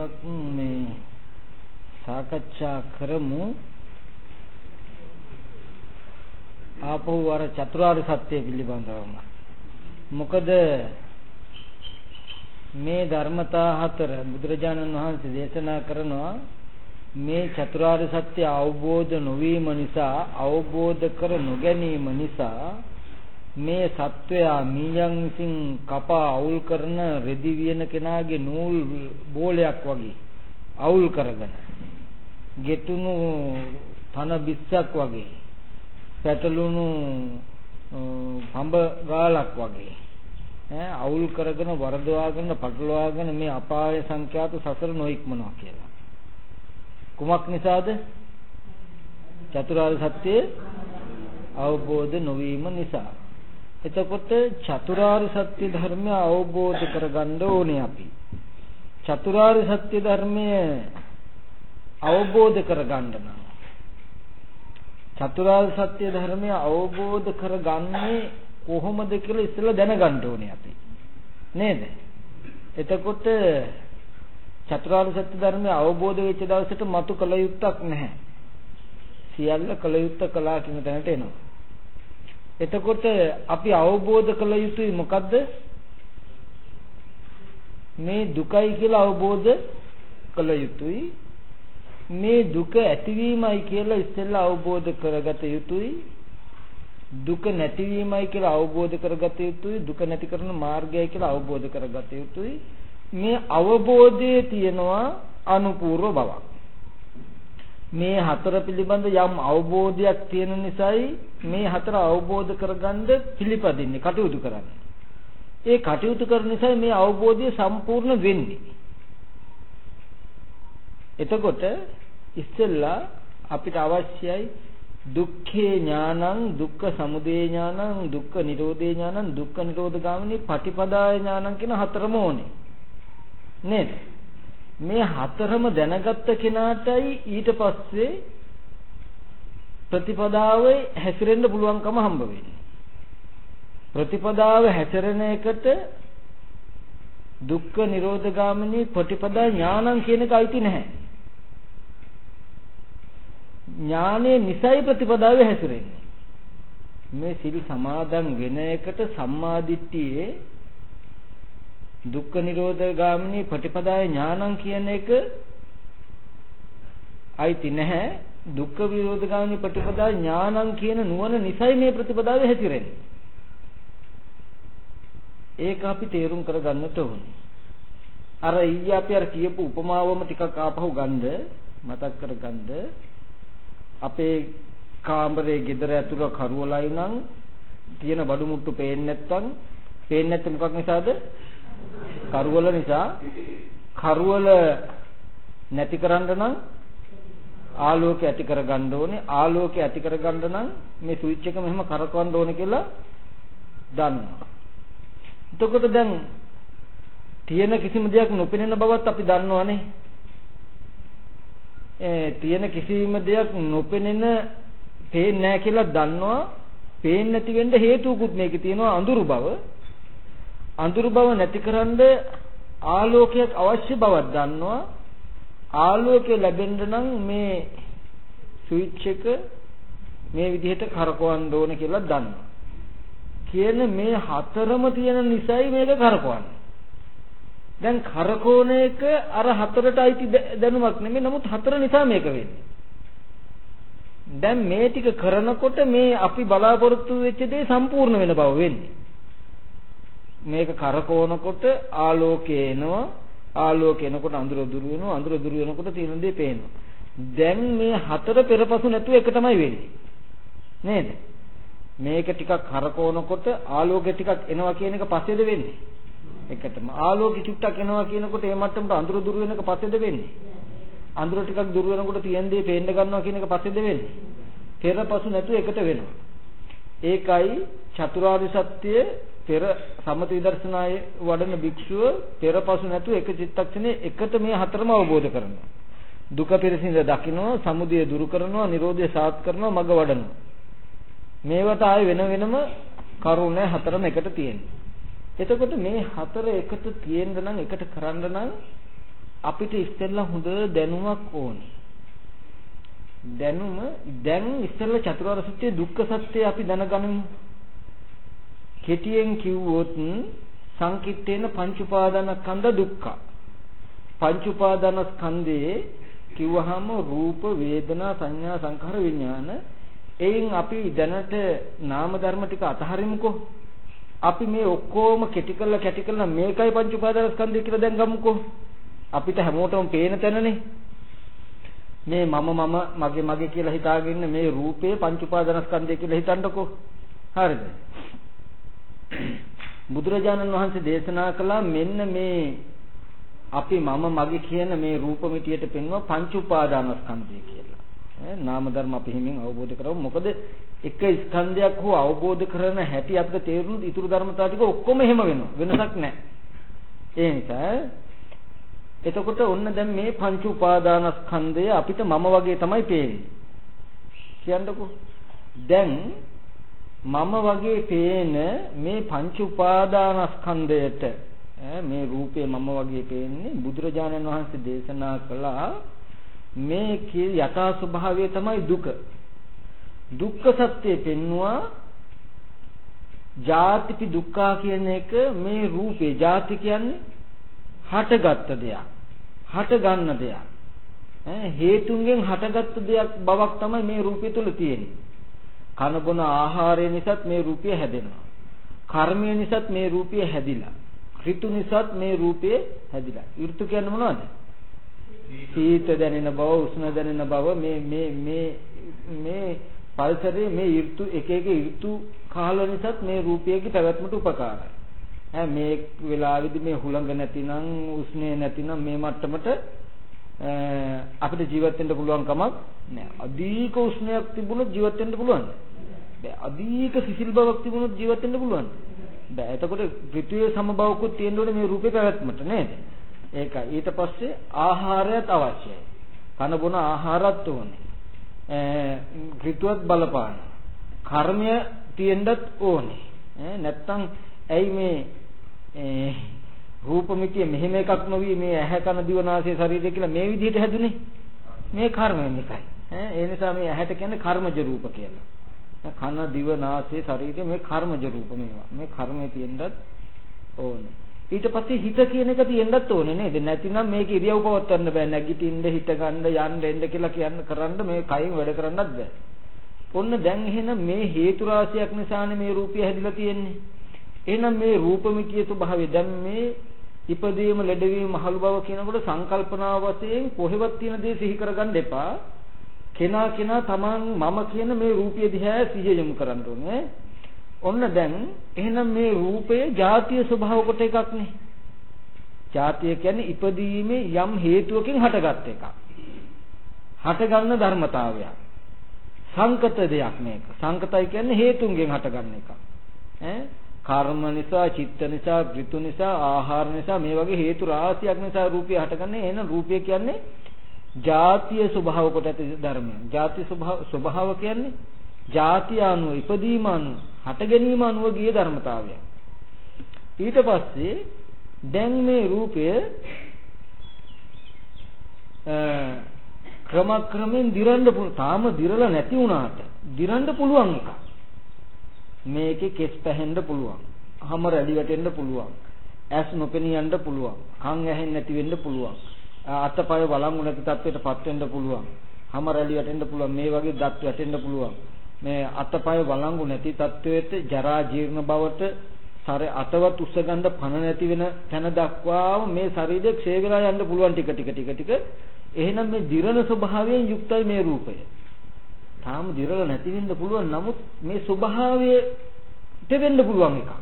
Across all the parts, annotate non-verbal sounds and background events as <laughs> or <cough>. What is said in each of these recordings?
ටිකක් මේ සාකච්ඡා කරමු ආපහු අර චතුරාර්ය සත්‍ය පිළිබඳවම. මොකද මේ ධර්මතා හතර බුදුරජාණන් වහන්සේ දේශනා කරනවා මේ චතුරාර්ය සත්‍ය අවබෝධ නොවීම නිසා අවබෝධ කර නොගැනීම නිසා මේ සත්වයා මීයන් විසින් කපා අවුල් කරන රෙදි වියන කෙනාගේ නූල් බෝලයක් වගේ අවුල් කරගෙන ගෙතුණු තන බිස්සක් වගේ පැටලුණු පඹ ගාලක් වගේ ඈ අවුල් කරගෙන වරදවාගෙන පටලවාගෙන මේ අපාය සංඛ්‍යාත සසර නොඉක්මනවා කියලා. කුමක් නිසාද? චතුරාර්ය සත්‍ය අවබෝධ නොවීම නිසා. එතකොට චතුරාර්ය සත්‍ය ධර්මය අවබෝධ කරගන්න ඕනේ අපි. චතුරාර්ය සත්‍ය ධර්මය අවබෝධ කරගන්න නම් චතුරාර්ය සත්‍ය ධර්මය අවබෝධ කරගන්නේ කොහොමද කියලා ඉස්සෙල්ලා දැනගන්න ඕනේ අපි. නේද? එතකොට චතුරාර්ය සත්‍ය ධර්මය අවබෝධ වෙච්ච දවසට මතු කල යුත්තක් නැහැ. සියල්ල කල යුත්ත කළා කියන තැනට එනවා. එතකොට අපි අවබෝධ කළ යුතුයි මොකද්ද? මේ දුකයි කියලා අවබෝධ කළ යුතුයි. මේ දුක ඇතිවීමයි කියලා ඉස්සෙල්ලා අවබෝධ කරගත යුතුයි. දුක නැතිවීමයි කියලා අවබෝධ කරගත යුතුයි. දුක නැති කරන මාර්ගයයි කියලා අවබෝධ කරගත යුතුයි. මේ අවබෝධයේ තියෙනවා අනුපූර්ව බවක්. මේ හතර පිළිබඳ යම් අවබෝධයක් තියෙන නිසායි මේ හතර අවබෝධ කරගන්න පිළිපදින්නේ කටයුතු කරන්නේ. ඒ කටයුතු කරන නිසා මේ අවබෝධය සම්පූර්ණ වෙන්නේ. එතකොට ඉස්සෙල්ලා අපිට අවශ්‍යයි දුක්ඛේ ඥානං දුක්ඛ සමුදය ඥානං දුක්ඛ නිරෝධේ ඥානං දුක්ඛ නිරෝධ ගාමිනී පටිපදාය ඥානං කියන හතරම ඕනේ. නේද? මේ හතරම දැනගත්ත කෙනාටයි ඊට පස්සේ ප්‍රතිපදාවේ හැසිරෙන්න පුළුවන්කම හම්බ වෙන්නේ. ප්‍රතිපදාව හැසිරෙන එකට දුක්ඛ නිරෝධ ගාමිනී ප්‍රතිපදා ඥානං කියන එක අයිති නැහැ. ඥානයේ නිසයි ප්‍රතිපදාවේ හැසිරෙන්නේ. මේ සිල් සමාදන් වෙන එකට සම්මාදිට්ඨියේ දුක්ඛ නිරෝධ ගාමිනී ප්‍රතිපදාය ඥානං කියන එක අයිති නැහැ. දුක්ඛ විරෝධ ගාමිනී ප්‍රතිපදාය ඥානං කියන නුවණ නිසයි මේ ප්‍රතිපදාවේ හැතිරෙන්නේ ඒක අපි තේරුම් කරගන්නට ඕනේ. අර ඊයේ අපි අර කියපු උපමාවම ටිකක් ආපහු ගන්න මතක් කරගන්න. අපේ කාමරේ ගෙදර ඇතුළ කරුවලයි නම් තියෙන බඩු මුට්ටු පේන්නේ නැත්තම් පේන්නේ නැත්te මොකක් නිසාද? කරුවල නිසා කරුවල නැති කරන්න නම් ආලෝකය ඇති කරගන්න ඕනේ ආලෝකය ඇති කරගන්න නම් මේ ස්විච් එක මෙහෙම කරකවන්න ඕනේ කියලා දන්නවා. එතකොට දැන් තියෙන කිසිම දෙයක් නොපෙනෙන බවත් අපි දන්නවනේ. ඒ තියෙන කිසිම දෙයක් නොපෙනෙන පේන්නේ නැහැ කියලා දන්නවා. පේන්නේ නැති වෙන්න හේතුකුත් මේකේ තියෙනවා අඳුරු බව. අඳුරු බව නැතිකරන්න ආලෝකයක් අවශ්‍ය බවක් දන්නවා. ආලෝකය ලැබෙන්න නම් මේ ස්විච් එක මේ විදිහට කරකවන්න ඕන කියලා දන්නවා. කියන මේ හතරම තියෙන නිසයි මේක කරකවන්නේ. දැන් කරකවන එක අර හතරට අයිති දැනුමක් නෙමෙයි නමුත් හතර නිසා මේක වෙන්නේ. දැන් මේ ටික කරනකොට මේ අපි බලාපොරොත්තු වෙච්ච දේ සම්පූර්ණ වෙන බව වෙන්නේ. මේක කරකවනකොට ආලෝකය එනවා. ආලෝකය එනකොට අඳුර දුර වෙනවා. අඳුර දුර වෙනකොට තියෙන දේ පේනවා. දැන් මේ හතර පෙරපසු නැතුව එක තමයි වෙන්නේ. නේද? මේක ටිකක් කරකවනකොට ආලෝකය ටිකක් එනවා කියන එක පස්සේද වෙන්නේ? එකටම. ආලෝකය චුට්ටක් එනවා කියනකොට ඒ මට්ටමට අඳුර දුර වෙන එක පස්සේද වෙන්නේ? අඳුර ටිකක් දුර වෙනකොට තියෙන දේ පේන්න ගන්නවා කියන එක පස්සේද වෙන්නේ? පෙරපසු නැතුව එකට වෙනවා. ඒකයි චතුරාර්ය සත්‍ය පෙර සමත විදර්ශනායේ වඩන භික්ෂුව පෙරපසු නැතුව එක චිත්තක්ෂණේ එකට මේ හතරම අවබෝධ කරනවා. දුක පිරසින්ද දකිනවා, සමුදය දුරු කරනවා, නිරෝධය සාත් කරනවා, මඟ වඩනවා. මේවට ආයේ වෙන වෙනම කරුණ හතරම එකට තියෙන්නේ. එතකොට මේ හතර එකට තියෙන්න නම් එකට කරන්න නම් අපිට ඉස්සෙල්ලා හොඳ දැනුමක් ඕනේ. දැනුම දැන් ඉස්සෙල්ලා චතුරාර්ය සත්‍ය දුක්ඛ සත්‍ය අපි දැනගනිමු. කෙටියෙන් කිව්වොත් සංකිට්ඨේන පංච උපාදානස්කන්ධ දුක්ඛ. පංච උපාදානස්කන්ධයේ කිව්වහම රූප වේදනා සංඥා සංඛාර විඥාන. එයින් අපි දැනට නාම ධර්ම ටික අතහරිමුකෝ. අපි මේ ඔක්කොම කෙටි කරලා කැටි කරලා මේකයි පංච උපාදානස්කන්ධය කියලා දැන් ගමුකෝ. අපිට හැමෝටම පේන තැනනේ. මේ මම මම මගේ මගේ කියලා හිතාගෙන මේ රූපේ පංච උපාදානස්කන්ධය කියලා හිතන්නකෝ. හරිද? බුදුරජාණන් වහන්සේ දේශනා කළා මෙන්න මේ අපි මම මගේ කියන මේ රූපമിതിයට පෙන්වන පංච උපාදානස්කන්ධය කියලා. ඈ නාම ධර්ම අපි හිමින් අවබෝධ කරගමු. මොකද එක ස්කන්ධයක් හෝ අවබෝධ කරන හැටි අපිට තේරුණු ඉතුරු ධර්මතා ටික ඔක්කොම එහෙම වෙනවා. වෙනසක් නැහැ. ඒ නිසා එතකොට ඔන්න දැන් මේ පංච උපාදානස්කන්ධය අපිට මම වගේ තමයි පේන්නේ. කියන්නකෝ. දැන් මම වගේ පේන මේ පංච උපාදානස්කන්ධයට මේ රූපේ මම වගේ පේන්නේ බුදුරජාණන් වහන්සේ දේශනා කළා මේකේ යථා ස්වභාවය තමයි දුක. දුක්ඛ සත්‍ය පෙන්නවා ජාතිපි දුක්ඛා කියන එක මේ රූපේ ජාති කියන්නේ හටගත්ත දෙයක්. හට ගන්න දෙයක්. හේතුන්ගෙන් හටගත්ත දෙයක් බවක් තමයි මේ රූපය තුල තියෙන්නේ. කන බොන ආහාරය නිසාත් මේ රූපය හැදෙනවා. කර්මය නිසාත් මේ රූපය හැදිලා. ඍතු නිසාත් මේ රූපය හැදිලා. ඍතු කියන්නේ මොනවද? සීත දැනෙන බව, උෂ්ණ දැනෙන බව මේ මේ මේ මේ පල්සරේ මේ ඍතු එක එක ඍතු කාල නිසාත් මේ රූපයේ පැවැත්මට උපකාරයි. ඈ මේ වෙලාවේදී මේ හුළඟ නැතිනම් උෂ්ණේ නැතිනම් මේ මට්ටමට අපිට ජීවත් වෙන්න පුළුවන් කමක් නැහැ. අධික උෂ්ණයක් තිබුණොත් ජීවත් වෙන්න පුළුවන්. බෑ අධික සිසිල් බවක් තිබුණොත් ජීවත් වෙන්න පුළුවන්. බෑ එතකොට පෘථිවිය සමබවකුත් තියෙන්න ඕනේ මේ රූපේ පැවැත්මට නේද? ඒකයි. ඊට පස්සේ ආහාරයත් අවශ්‍යයි. කන බොන ආහාරත් ඕනේ. ඍතුවත් බලපාන. කර්මය තියෙන්නත් ඕනේ. නැත්තම් ඇයි මේ රූපമിതിය මෙහෙම එකක් නොවි මේ ඇහැ කන දිව නාසය ශරීරය කියලා මේ විදිහට හැදුනේ. මේ කර්මයෙන් එකයි. ඒ නිසා මේ ඇහැට කියන්නේ කර්මජ රූප කියලා. කන දිව නාසය ශරීරය මේ කර්මජ රූප මේවා. මේ කර්මය තියෙන්නත් ඕනේ. ඊට පස්සේ හිත කියන එක තියෙන්නත් ඕනේ නේද? නැතිනම් මේක ඉරියව් පවත්වන්න බෑ. නැගිටින්න, හිට ගන්න, යන්න, එන්න කියලා කියන්න කරන්න මේ කයින් වැඩ කරන්නත් බෑ. ඔන්න දැන් එහෙනම් මේ හේතු රාශියක් නිසානේ මේ රූපය හැදිලා තියෙන්නේ. එහෙනම් මේ රූපമിതിය ස්වභාවය දැන් මේ ඉපදීම ලැබවීම මහලු බව කියනකොට සංකල්පනා වශයෙන් කොහෙවත් තියෙන දේ සිහි කරගන්න එපා. කෙනා කෙනා තමන් මම කියන මේ රූපය දිහා සිහිය යොමු කරන්න ඕනේ. ඔන්න දැන් එහෙනම් මේ රූපයේ ಜಾතිය ස්වභාව කොට එකක් නේ. ಜಾතිය කියන්නේ ඉපදීමේ යම් හේතුවකින් හටගත් එකක්. හටගන්න ධර්මතාවයක්. සංකත දෙයක් මේක. සංකතයි කියන්නේ හේතුන්ගෙන් හටගන්න එකක්. ඈ කර්ම නිසා, චිත්ත නිසා, ඍතු නිසා, ආහාර නිසා මේ වගේ හේතු රාශියක් නිසා රූපය හටගන්නේ. එහෙනම් රූපය කියන්නේ ජාතිය ස්වභාව කොට ඇති ධර්මය. ජාති ස්වභාව ස්වභාව කියන්නේ ජාතිය අනුව ඉපදීම අනුව හට ගැනීම අනුව ගිය ධර්මතාවය. ඊට පස්සේ දැන් මේ රූපය ක්‍රමක්‍රමෙන් දිරන්න පුළුවන්. තාම දිරලා නැති වුණාට දිරන්න පුළුවන් එකක්. මේකේ කෙස් පැහෙන්න පුළුවන්. හම රැලි වැටෙන්න පුළුවන්. ඇස් නොපෙනී යන්න පුළුවන්. කන් ඇහෙන්නේ නැති වෙන්න පුළුවන්. අතපය වළංගු නැති තත්ත්වයටපත් වෙන්න පුළුවන්. හම රැලි වැටෙන්න පුළුවන්. මේ වගේ දත් වැටෙන්න පුළුවන්. මේ අතපය වළංගු නැති තත්ත්වයට ජරා ජීර්ණ බවට සර අතවත් උස්ස ගන්න පණ නැති වෙන තැන දක්වාම මේ ශරීරය ක්ෂය වෙලා යන්න පුළුවන් ටික ටික ටික ටික එහෙනම් මේ දිරණ ස්වභාවයෙන් යුක්තයි මේ රූපය තාම දිරලා නැති වෙන්න පුළුවන් නමුත් මේ ස්වභාවයට වෙන්න පුළුවන් එකක්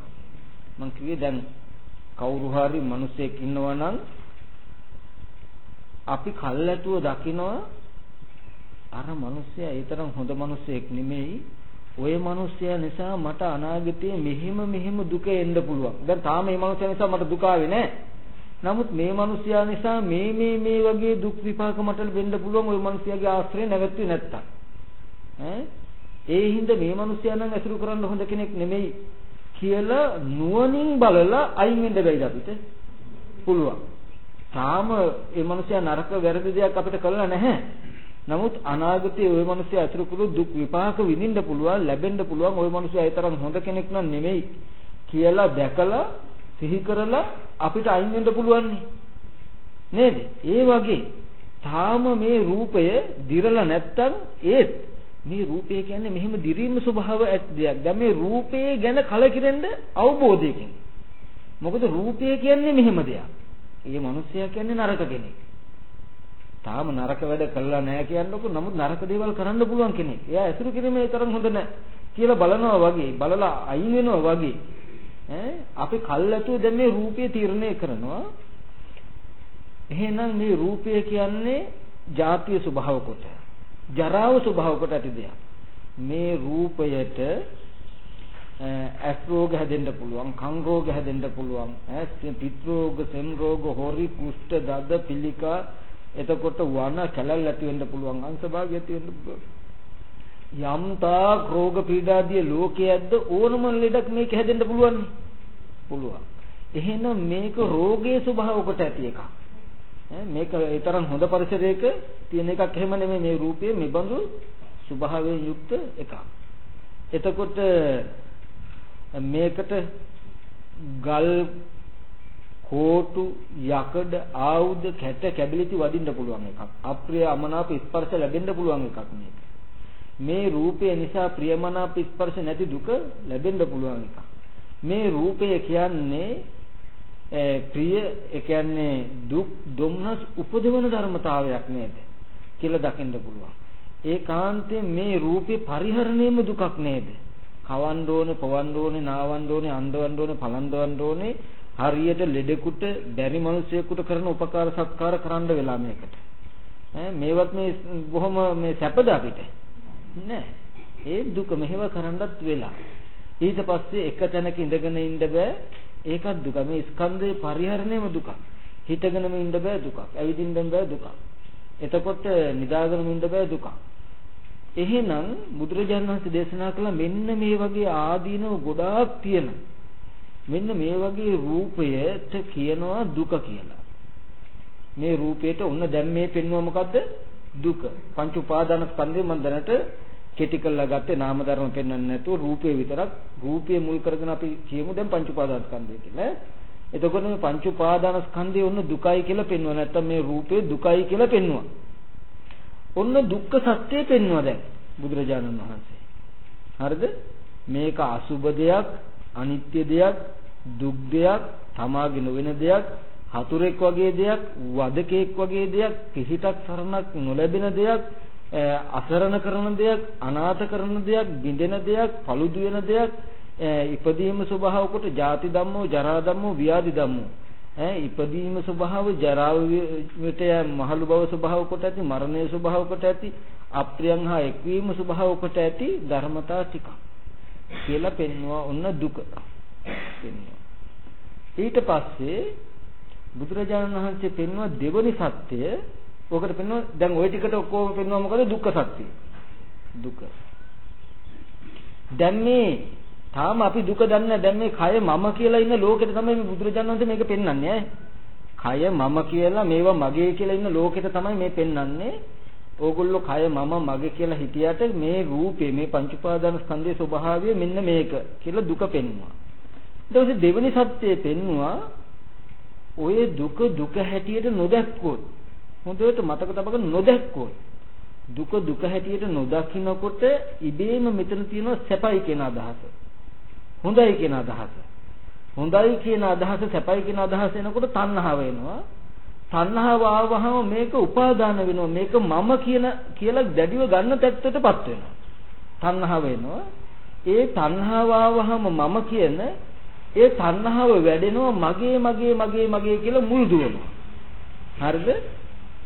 මං කිව්වේ දැන් කවුරු හරි මිනිසෙක් ඉන්නවා නම් අපි කල්ැතුව දකිනවා අර මිනිස්සයා ඒ තරම් හොඳ මිනිසෙක් නෙමෙයි ඔය මිනිස්සයා නිසා මට අනාගතයේ මෙහෙම මෙහෙම දුක එන්න පුළුවන්. දැන් තාම මේ මිනිස්සයා නිසා මට දුක ආවේ නැහැ. නමුත් මේ මිනිස්සයා නිසා මේ මේ මේ වගේ දුක් විපාක මට වෙන්න පුළුවන් ওই මිනිස්සයාගේ ආශ්‍රය නැවතුනේ නැත්තම්. ඈ ඒ හින්දා මේ මිනිස්සයා නම් ඇසුරු කරන්න හොඳ කෙනෙක් නෙමෙයි. කියලා නුවණින් බලලා අයින් වෙන්න බැයිද අපිට? පුළුවන්. තාම මේ මිනිස්සයා නරක වැරදි දෙයක් අපිට කළා නැහැ. නමුත් අනාගතයේ ওই මිනිස්සයා අතුරු කුළු දුක් විපාක විඳින්න පුළුවන්, ලැබෙන්න පුළුවන්. ওই මිනිස්සයා ඒ තරම් හොඳ කෙනෙක් නම් නෙමෙයි කියලා දැකලා සිහි කරලා අපිට අයින් වෙන්න පුළුවන් නේද? ඒ වගේ තාම මේ රූපය දිරලා නැත්තම් ඒත් මේ රූපය කියන්නේ මෙහෙම දිරීම ස්වභාව ඇත් දෙයක්. දැන් මේ රූපය ගැන කලකිරෙන්න අවබෝධයකින්. මොකද රූපය කියන්නේ මෙහෙම දෙයක්. ඒ මිනිස්සයා කියන්නේ නරක කෙනෙක්. තාම නරක වැඩ කළා නැහැ කියන්නකො නමුත් නරක දේවල් කරන්න පුළුවන් කෙනෙක්. එයා ඇසුරු කිරීමේ තරම් හොඳ නැහැ කියලා බලනවා වගේ බලලා අයින් වෙනවා වගේ ඈ අපි කල්ැතුව දැන් මේ රූපය තීරණය කරනවා. එහෙනම් මේ රූපය කියන්නේ ජාතිය ස්වභාව කොට ජරාව ස්වභාව කොට ඇති දෙයක්. මේ රූපයට ඇස් රෝග හැදෙන්න පුළුවන්, කන් රෝග හැදෙන්න පුළුවන්, ඇස් පිත් රෝග, සෙම් රෝග, හොරි, කුෂ්ඨ, දද, පිළිකා එතකොට වන කැලල් ඇති වෙන්න පුළුවන්, අංශභාගය ඇති වෙන්න පුළුවන්. යම් තාක් රෝග පීඩාදී ලෝකයේද්ද ඕනම ලෙඩක් මේක හැදෙන්න පුළුවන්. පුළුවන්. එහෙනම් මේක රෝගයේ ස්වභාව කොට ඇති එකක්. මේක ඒ තරම් හොඳ පරිසරයක තියෙන එකක් එහෙම නෙමෙයි මේ රූපයේ මෙබඳු ස්වභාවයෙන් යුක්ත එකක්. එතකොට මේකට ගල් කෝටු යකඩ ආයුධ කැට කැබිලිටි වදින්න පුළුවන් එකක්. අප්‍රිය අමනාප ස්පර්ශ ලැබෙන්න පුළුවන් එකක් මේක. මේ රූපය නිසා ප්‍රියමනාප ස්පර්ශ නැති දුක ලැබෙන්න පුළුවන් එකක්. මේ රූපය කියන්නේ ප්‍රිය ඒ කියන්නේ දුක් දුම්නස් උපදවන ධර්මතාවයක් නේද කියලා දකින්න පුළුවන්. ඒකාන්තයෙන් මේ රූපේ පරිහරණයම දුකක් නේද? කවන්න ඕනේ, පවන්න ඕනේ, නාවන්න ඕනේ, අන්දවන්න ඕනේ, පලන්දවන්න ඕනේ. හරියට ලෙඩෙකුට බැරි මිනිසෙකුට කරන උපකාර සත්කාර කරන්න වෙලා මේකට. ඈ මේවත් මේ බොහොම මේ සැපද අපිට? නෑ. ඒ දුක මෙහෙව කරන්නත් වෙලා. ඊට පස්සේ එක තැනක ඉඳගෙන ඉන්න බෑ. ඒකත් දුක. මේ ස්කන්ධේ පරිහරණයම දුක. හිතගෙනම ඉන්න බෑ දුකක්. ඇවිදින්න බෑ දුකක්. එතකොට නිදාගෙනම ඉන්න බෑ දුකක්. එහෙනම් බුදුරජාණන් වහන්සේ දේශනා කළ මෙන්න මේ වගේ ආදීනව ගොඩාක් තියෙන මෙන්න මේ වගේ රූපයට කියනවා දුක කියලා. මේ රූපයට ඔන්න දැන් මේ පෙන්වුව මොකද්ද? දුක. පංච උපාදාන ස්කන්ධය මම දැනට කෙටි කරලා ගත්තේ නාම ධර්ම පෙන්වන්නේ නැතුව රූපේ විතරක් රූපේ මුල් කරගෙන අපි කියමු දැන් පංච උපාදාන ස්කන්ධය කියලා. එතකොට මේ පංච උපාදාන ස්කන්ධය ඔන්න දුකයි කියලා පෙන්වුවා නැත්තම් මේ රූපේ දුකයි කියලා පෙන්වුවා. ඔන්න දුක්ඛ සත්‍යය පෙන්වුවා දැන් බුදුරජාණන් වහන්සේ. හරිද? මේක අසුබ දෙයක්, අනිත්‍ය දෙයක්, දුක් දෙයක්, තමාගේ නොවන දෙයක්, හතුරෙක් වගේ දෙයක්, වදකෙක් වගේ දෙයක්, කිසිතක් සරණක් නොලැබෙන දෙයක්, අසරණ කරන දෙයක්, අනාථ කරන දෙයක්, බිඳෙන දෙයක්, paludu වෙන දෙයක්, ඉපදීම ස්වභාව කොට ජාති ධම්මෝ, ජරා ධම්මෝ, ව්‍යාධි ධම්මෝ. ඈ ඉපදීම ස්වභාව, ජරාව විට මහලු බව ස්වභාව කොට ඇති, මරණය ස්වභාව කොට ඇති, අප්‍රියං හා එක්වීම ස්වභාව කොට ඇති ධර්මතා ටික. කියලා පෙන්වුවා ඔන්න දුක. පෙන්වුවා. ඊට පස්සේ බුදුරජාණන් වහන්සේ පෙන්වුවා දෙවනි සත්‍යය ඕකට පෙන්වන දැන් ওই ටිකට ඔක්කොම පෙන්වනවා මොකද දුක්ඛ සත්‍ය. දුක. දැන් මේ තාම අපි දුක දන්නේ දැන් මේ කය මම කියලා ඉන්න ලෝකෙට තමයි මේ බුදුරජාණන් වහන්සේ මේක පෙන්වන්නේ කය මම කියලා මේවා මගේ කියලා ඉන්න ලෝකෙට තමයි මේ පෙන්වන්නේ. ඕගොල්ලෝ කය මම මගේ කියලා හිතියට මේ රූපේ මේ පංච උපාදාන ස්කන්ධයේ ස්වභාවය මෙන්න මේක කියලා දුක පෙන්වනවා. ඊට පස්සේ දෙවෙනි සත්‍යය පෙන්වුවා ඔය දුක දුක හැටියට නොදැක්කොත් හොඳට මතක තබගෙන නොදැක්කොත් දුක දුක හැටියට නොදකින්නකොට ඉබේම මෙතන තියෙන සැපයි කියන අදහස. හොඳයි කියන අදහස. හොඳයි කියන අදහස සැපයි කියන අදහස එනකොට තණ්හාව එනවා. තණ්හාව ආවහම මේක උපාදාන වෙනවා. මේක මම කියන කියලා දැඩිව ගන්න තත්ත්වයටපත් වෙනවා. තණ්හාව එනවා. ඒ තණ්හාව ආවහම මම කියන ඒ තණ්හාව වැඩෙනවා මගේ මගේ මගේ මගේ කියලා මුල් දුවනවා. හරිද?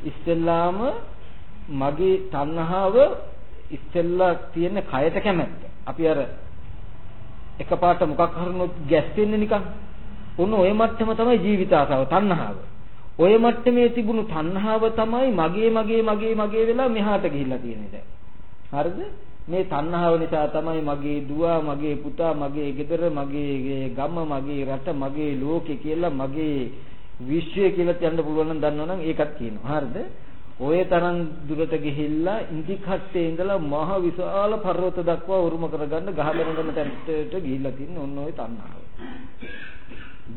ඉස්සෙල්ලාම මගේ තණ්හාව ඉස්සෙල්ලා තියෙන කයට කැමැත්ත. අපි අර එකපාරට මොකක් හරිනොත් ගැස්සෙන්නේ නිකන්. ඔන්න ඔය මට්ටම තමයි ජීවිත ආසාව තණ්හාව. ඔය මට්ටමේ තිබුණු තණ්හාව තමයි මගේ මගේ මගේ මගේ වෙලා මෙහාට ගිහිල්ලා තියෙන්නේ දැන්. හරිද? මේ තණ්හාව නිසා තමයි මගේ දුව, මගේ පුතා, මගේ ගෙදර, මගේ ගම, මගේ රට, මගේ ලෝකේ කියලා මගේ විශ්වය කියලා කියන්න පුළුවන් නම් දන්නවනම් ඒකත් කියනවා. හරිද? ඔය තරම් දුරට ගිහිල්ලා ඉන්දි කට්ටේ ඉඳලා මහ විශාල පර්වත දක්වා උරුම කරගන්න ගහගෙන යන තැනට ගිහිල්ලා තින්නේ ඔන්න ඔය තණ්හාව.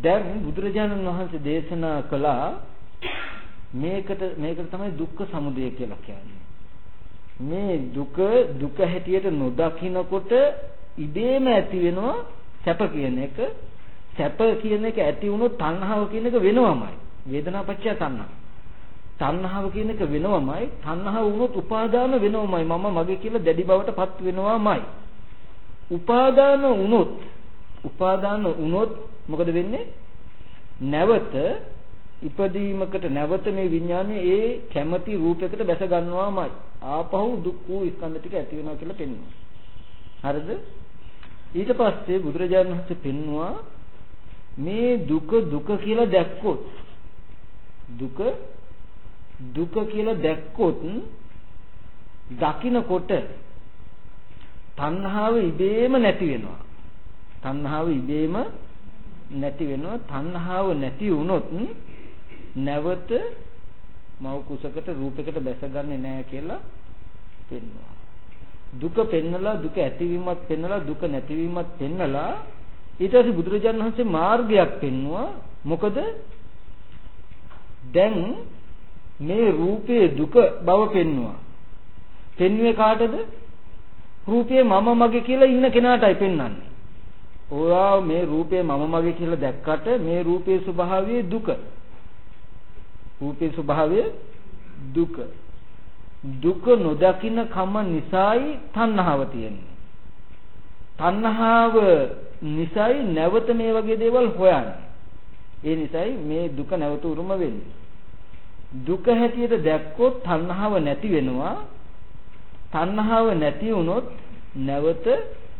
දැන් බුදුරජාණන් වහන්සේ දේශනා කළා මේකට මේකට තමයි දුක්ඛ සමුදය කියලා කියන්නේ. මේ දුක දුක හැටියට නොදකිනකොට ඉබේම ඇති වෙනවා සැප කියන එක සැප කියන එක ඇති වුණොත් තණ්හාව කියන එක වෙනවමයි වේදනාපච්චය තණ්හා තණ්හාව කියන එක වෙනවමයි තණ්හාව වුණොත් උපාදාන වෙනවමයි මම මගේ කියලා දැඩි බවට පත් වෙනවමයි උපාදාන වුණොත් උපාදාන වුණොත් මොකද වෙන්නේ නැවත ඉපදීමකට නැවත මේ විඥානේ ඒ කැමැති රූපයකට බැස ගන්නවාමයි. ආපහු දුක් වූ ස්කන්ධ ටික ඇති වෙනවා කියලා පෙන්වනවා. හරිද? ඊට පස්සේ බුදුරජාණන් වහන්සේ පෙන්වුවා මේ දුක දුක කියලා දැක්කොත් දුක දුක කියලා දැක්කොත් දකින්නකොට තණ්හාව ඉබේම නැති වෙනවා. තණ්හාව ඉබේම නැති වෙනවා. තණ්හාව නැති වුණොත් නැවත මව කුසකට රූපයකට බැසගන්නේ නැහැ කියලා පෙන්වනවා. දුක පෙන්නලා දුක ඇතිවීමත් පෙන්නලා දුක නැතිවීමත් පෙන්නලා ඊට පස්සේ බුදුරජාණන් වහන්සේ මාර්ගයක් පෙන්වුවා. මොකද දැන් මේ රූපයේ දුක බව පෙන්වුවා. පෙන්වුවේ කාටද? රූපයේ මම මගේ කියලා ඉන්න කෙනාටයි පෙන්වන්නේ. ඔයා මේ රූපේ මම මගේ කියලා දැක්කට මේ රූපේ ස්වභාවය දුක. රූපේ ස්වභාවය දුක. දුක නොදකින්න කම නිසායි තණ්හාව තියෙන්නේ. තණ්හාව නිසායි නැවත මේ වගේ දේවල් හොයන්නේ. ඒ නිසායි මේ දුක නැවත උරුම වෙන්නේ. දුක හැටියට දැක්කොත් තණ්හාව නැති වෙනවා. තණ්හාව නැති වුණොත් නැවත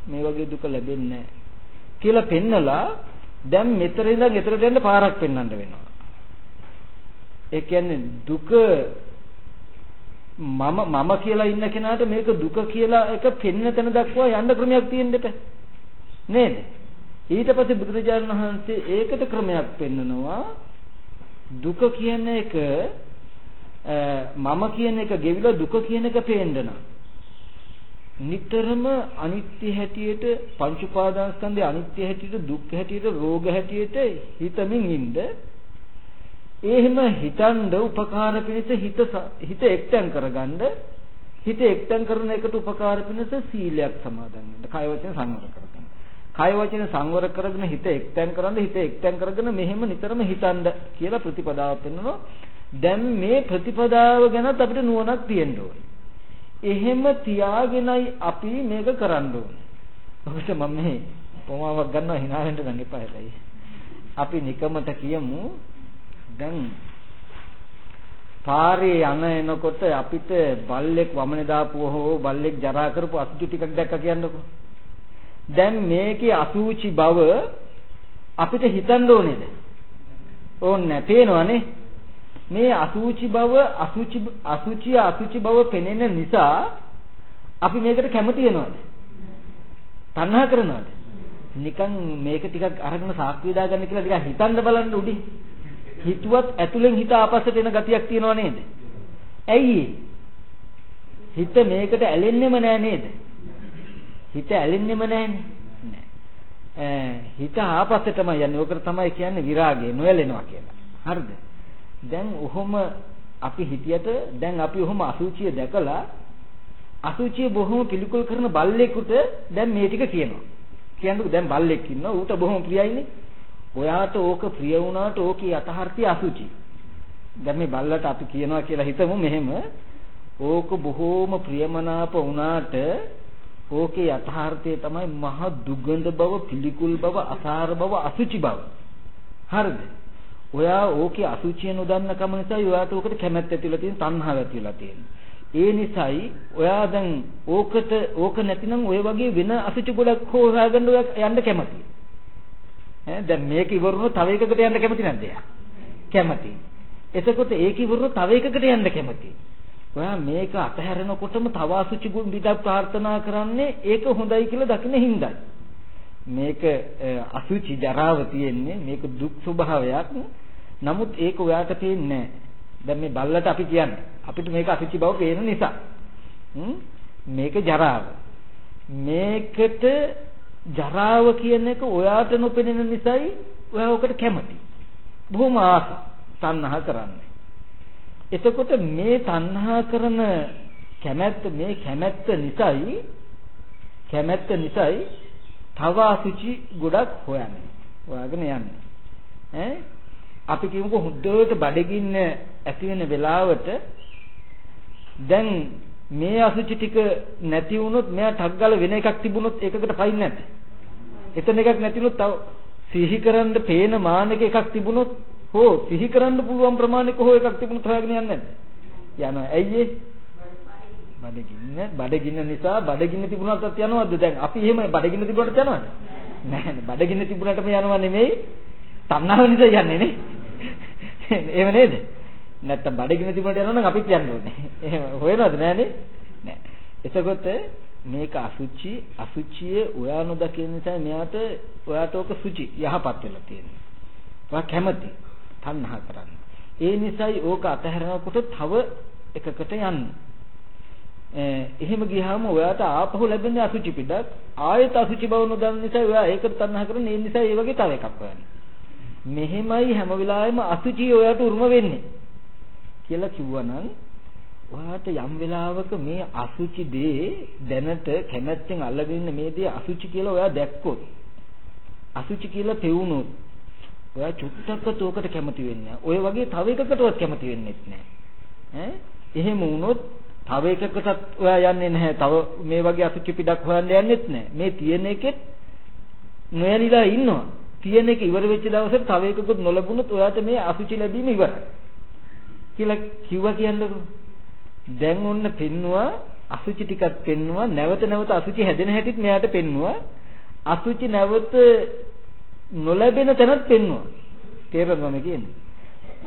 මේ වගේ දුක ලැබෙන්නේ නැහැ. කියලා පෙන්නලා දැන් මෙතන ඉඳන් එතරට යන්න පාරක් පෙන්වන්න වෙනවා. ඒ කියන්නේ දුක මම මම කියලා ඉන්න කෙනාට මේක දුක කියලා එක පෙන්න තැන දක්වා යන්න ක්‍රමයක් තියෙන්න එපා නේද ඊට පස්සේ බුදුරජාණන් වහන්සේ ඒකට ක්‍රමයක් පෙන්නනවා දුක කියන එක මම කියන එක ගෙවිලා දුක කියන එක පේන්න නිතරම අනිත්‍ය හැටියට පංච උපාදානස්කන්ධයේ අනිත්‍ය හැටියට දුක් හැටියට රෝග හැටියට හිතමින් ඉන්න එහෙම හිතනද උපකාර පිණිස හිත හිත එක්තෙන් කරගන්න හිත එක්තෙන් කරන එකට උපකාර පිණිස සීලයක් සමාදන් වෙන්න. කය වචන සංවර කරගන්න. කය වචන සංවර කරගෙන හිත එක්තෙන් කරන්න හිත එක්තෙන් කරගෙන මෙහෙම නිතරම හිතන්න කියලා ප්‍රතිපදාව පෙන්වනවා. දැන් මේ ප්‍රතිපදාව ගැන අපිට නුවණක් තියෙන්න ඕනේ. එහෙම තියාගෙනයි අපි මේක කරන්න ඕනේ. ඔබට මම මේ පොමාවක් ගන්නවා hina වෙන්න නම් එපා හැබැයි. අපි නිකමට කියමු දැන් පාරේ යන එනකොට අපිට බල්ලෙක් වමනේ දාපුව හෝ බල්ලෙක් ජරා කරපු අසුචි ටිකක් දැක්ක කියන්නකෝ. දැන් මේකේ අසුචි බව අපිට හිතන්න ඕනේද? ඕන්නේ නැතේනවනේ. මේ අසුචි බව අසුචි අසුචි අසුචි බව පෙනෙන නිසා අපි මේකට කැමති වෙනවද? තණ්හා කරනවද? නිකන් මේක ටිකක් අරගෙන සාක්කුවේ දාගන්න කියලා ටිකක් හිතන්න බලන්න උඩින්. හිතුවත් ඇතුලෙන් හිත ආපස්සට එන ගතියක් තියෙනව නේද? ඇයි හිත මේකට ඇලෙන්නෙම නෑ නේද? හිත ඇලෙන්නෙම නෑනේ. හිත ආපස්සටම යන්නේ. ඕකට තමයි කියන්නේ විරාගය නොයලෙනවා කියලා. හරිද? දැන් ඔහොම අපි හිතියට දැන් අපි ඔහොම අසුචිය දැකලා අසුචිය බොහොම පිළිකුල් කරන බල්ලෙකුට දැන් මේ ටික කියනවා. කියන්නේ දැන් බල්ලෙක් ඉන්නවා ඌට බොහොම ප්‍රියයිනේ. ඔයාට ඕක ප්‍රිය වුණාට ඕකේ යථාර්ථය අසුචි. දැන් මේ බල්ලට අපි කියනවා කියලා හිතමු මෙහෙම ඕක බොහෝම ප්‍රියමනාප වුණාට ඕකේ යථාර්ථය තමයි මහ දුගඳ බව, පිළිකුල් බව, අසාර බව, අසුචි බව. හරිද? ඔයා ඕකේ අසුචිය නොදන්න කම නිසා ඔයාට ඕකට කැමැත්ත ඇතිලා තියෙන තණ්හාව ඇතිලා තියෙනවා. ඒ නිසායි ඔයා දැන් ඕකට ඕක නැතිනම් ඔය වගේ වෙන අසුචි ගොඩක් හොයාගන්න ඔයා යන්න කැමතියි. ඈ දැන් මේක ඉවරුනොත් තව එකකට යන්න කැමති නැද්ද එයා? කැමති. එතකොට ඒක ඉවරුනොත් තව එකකට යන්න කැමති. ඔයා මේක අතහැරෙනකොටම තව අසුචි ගුණ පිටක් ප්‍රාර්ථනා කරන්නේ ඒක හොඳයි කියලා දකින්න හින්දායි. මේක අසුචි ජරාව තියෙන්නේ මේක දුක් ස්වභාවයක්. නමුත් ඒක ඔයාට පේන්නේ දැන් මේ බල්ලට අපි කියන්නේ අපිට මේක අසුචි බව පේන නිසා. මේක ජරාව. මේකට ජරාව කියන එක ඔයාට නොපෙනෙන නිසායි ඔයා ඔකට කැමති. බොහොම ආස තණ්හා කරන්නේ. එතකොට මේ තණ්හා කරන කැමැත්ත මේ කැමැත්ත නිසායි කැමැත්ත නිසායි තව අසුචි ගොඩක් හොයන්නේ. හොයාගෙන යන්නේ. ඈ අපි කියමුකෝ හුද්දවට බඩගින්න ඇති වෙන වෙලාවට දැන් මේ අසුචි ටික නැති වුණොත් මෙයා ටක් ගාලා වෙන එකක් තිබුණොත් ඒකකට පයින් නැද්ද? එතන එකක් නැතිනොත් තව සිහි කරන්න පේන මානක එකක් තිබුණොත් හෝ සිහි කරන්න පුළුවන් ප්‍රමාණයක හෝ එකක් තිබුණොත් හොයාගෙන යන්නේ නැද්ද? යනවා. ඇයි ඒ? බඩගින්න. බඩගින්න නිසා බඩගින්න තිබුණාටත් යනවද? දැන් අපි එහෙම බඩගින්න තිබුණාට යනවද? නැහැ බඩගින්න තිබුණාටම යනව නෙමෙයි. තණ්හාව නිසා යන්නේ නේ. එහෙම නේද? නැත්තම් බඩගින්න තිබුණාට යනවා නම් අපිත් යන්න ඕනේ. එහෙම හොයනවද? නෑනේ නෑ? එතකොට මේක අසුචි අසුචියේ ඔයා නොදකින නිසා මෙයාට ඔයාට ඕක සුචි යහපත් වෙලා තියෙනවා. ඔයා කැමති. තණ්හා කරන්න. ඒ නිසායි ඕක අතහැරනකොට තව එකකට යන්නේ. එහෙම ගියාම ඔයාට ආපහු ලැබෙන්නේ අසුචි පිටක් ආයෙත් අසුචි බව නොදන්න නිසා ඔයා ඒකට තණ්හා කරන ඒ නිසා ඒ වගේ තව එකක් හොයන්නේ. මෙහෙමයි හැම වෙලාවෙම අසුචි ඔයාට උරුම වෙන්නේ කියලා කිව්වනම් ඔයාට යම් වෙලාවක මේ අසුචි දේ දැනට කැමැත්තෙන් අල්ලගෙන ඉන්න මේ දේ අසුචි කියලා ඔයා දැක්කොත් අසුචි කියලා පෙවුනොත් ඔයා චුට්ටක්වත් ඕකට කැමති වෙන්නේ ඔය වගේ තව එකකටවත් කැමති වෙන්නේ නැහැ ඈ එහෙම වුණොත් තව එකකටත් ඔයා යන්නේ නැහැ. තව මේ වගේ අසුචි පිටක් හොයන්න යන්නෙත් නැහැ. මේ තියෙන එකෙත් නොයලිලා ඉන්නවා. තියෙන එක ඉවර වෙච්ච දවසට තව එකකුත් නොලැබුණොත් ඔයාට මේ අසුචි ලැබීම ඉවරයි. කියලා කිව්වා කියන්නකෝ. දැන් ඔන්න පෙන්නවා අසුචි ටිකක් පෙන්නවා නැවත නැවත අසුචි හැදෙන හැටිත් මෙයාට පෙන්නවා. අසුචි නැවත නොලැබෙන තැනත් පෙන්නවා. තේරෙනවද කියන්නේ?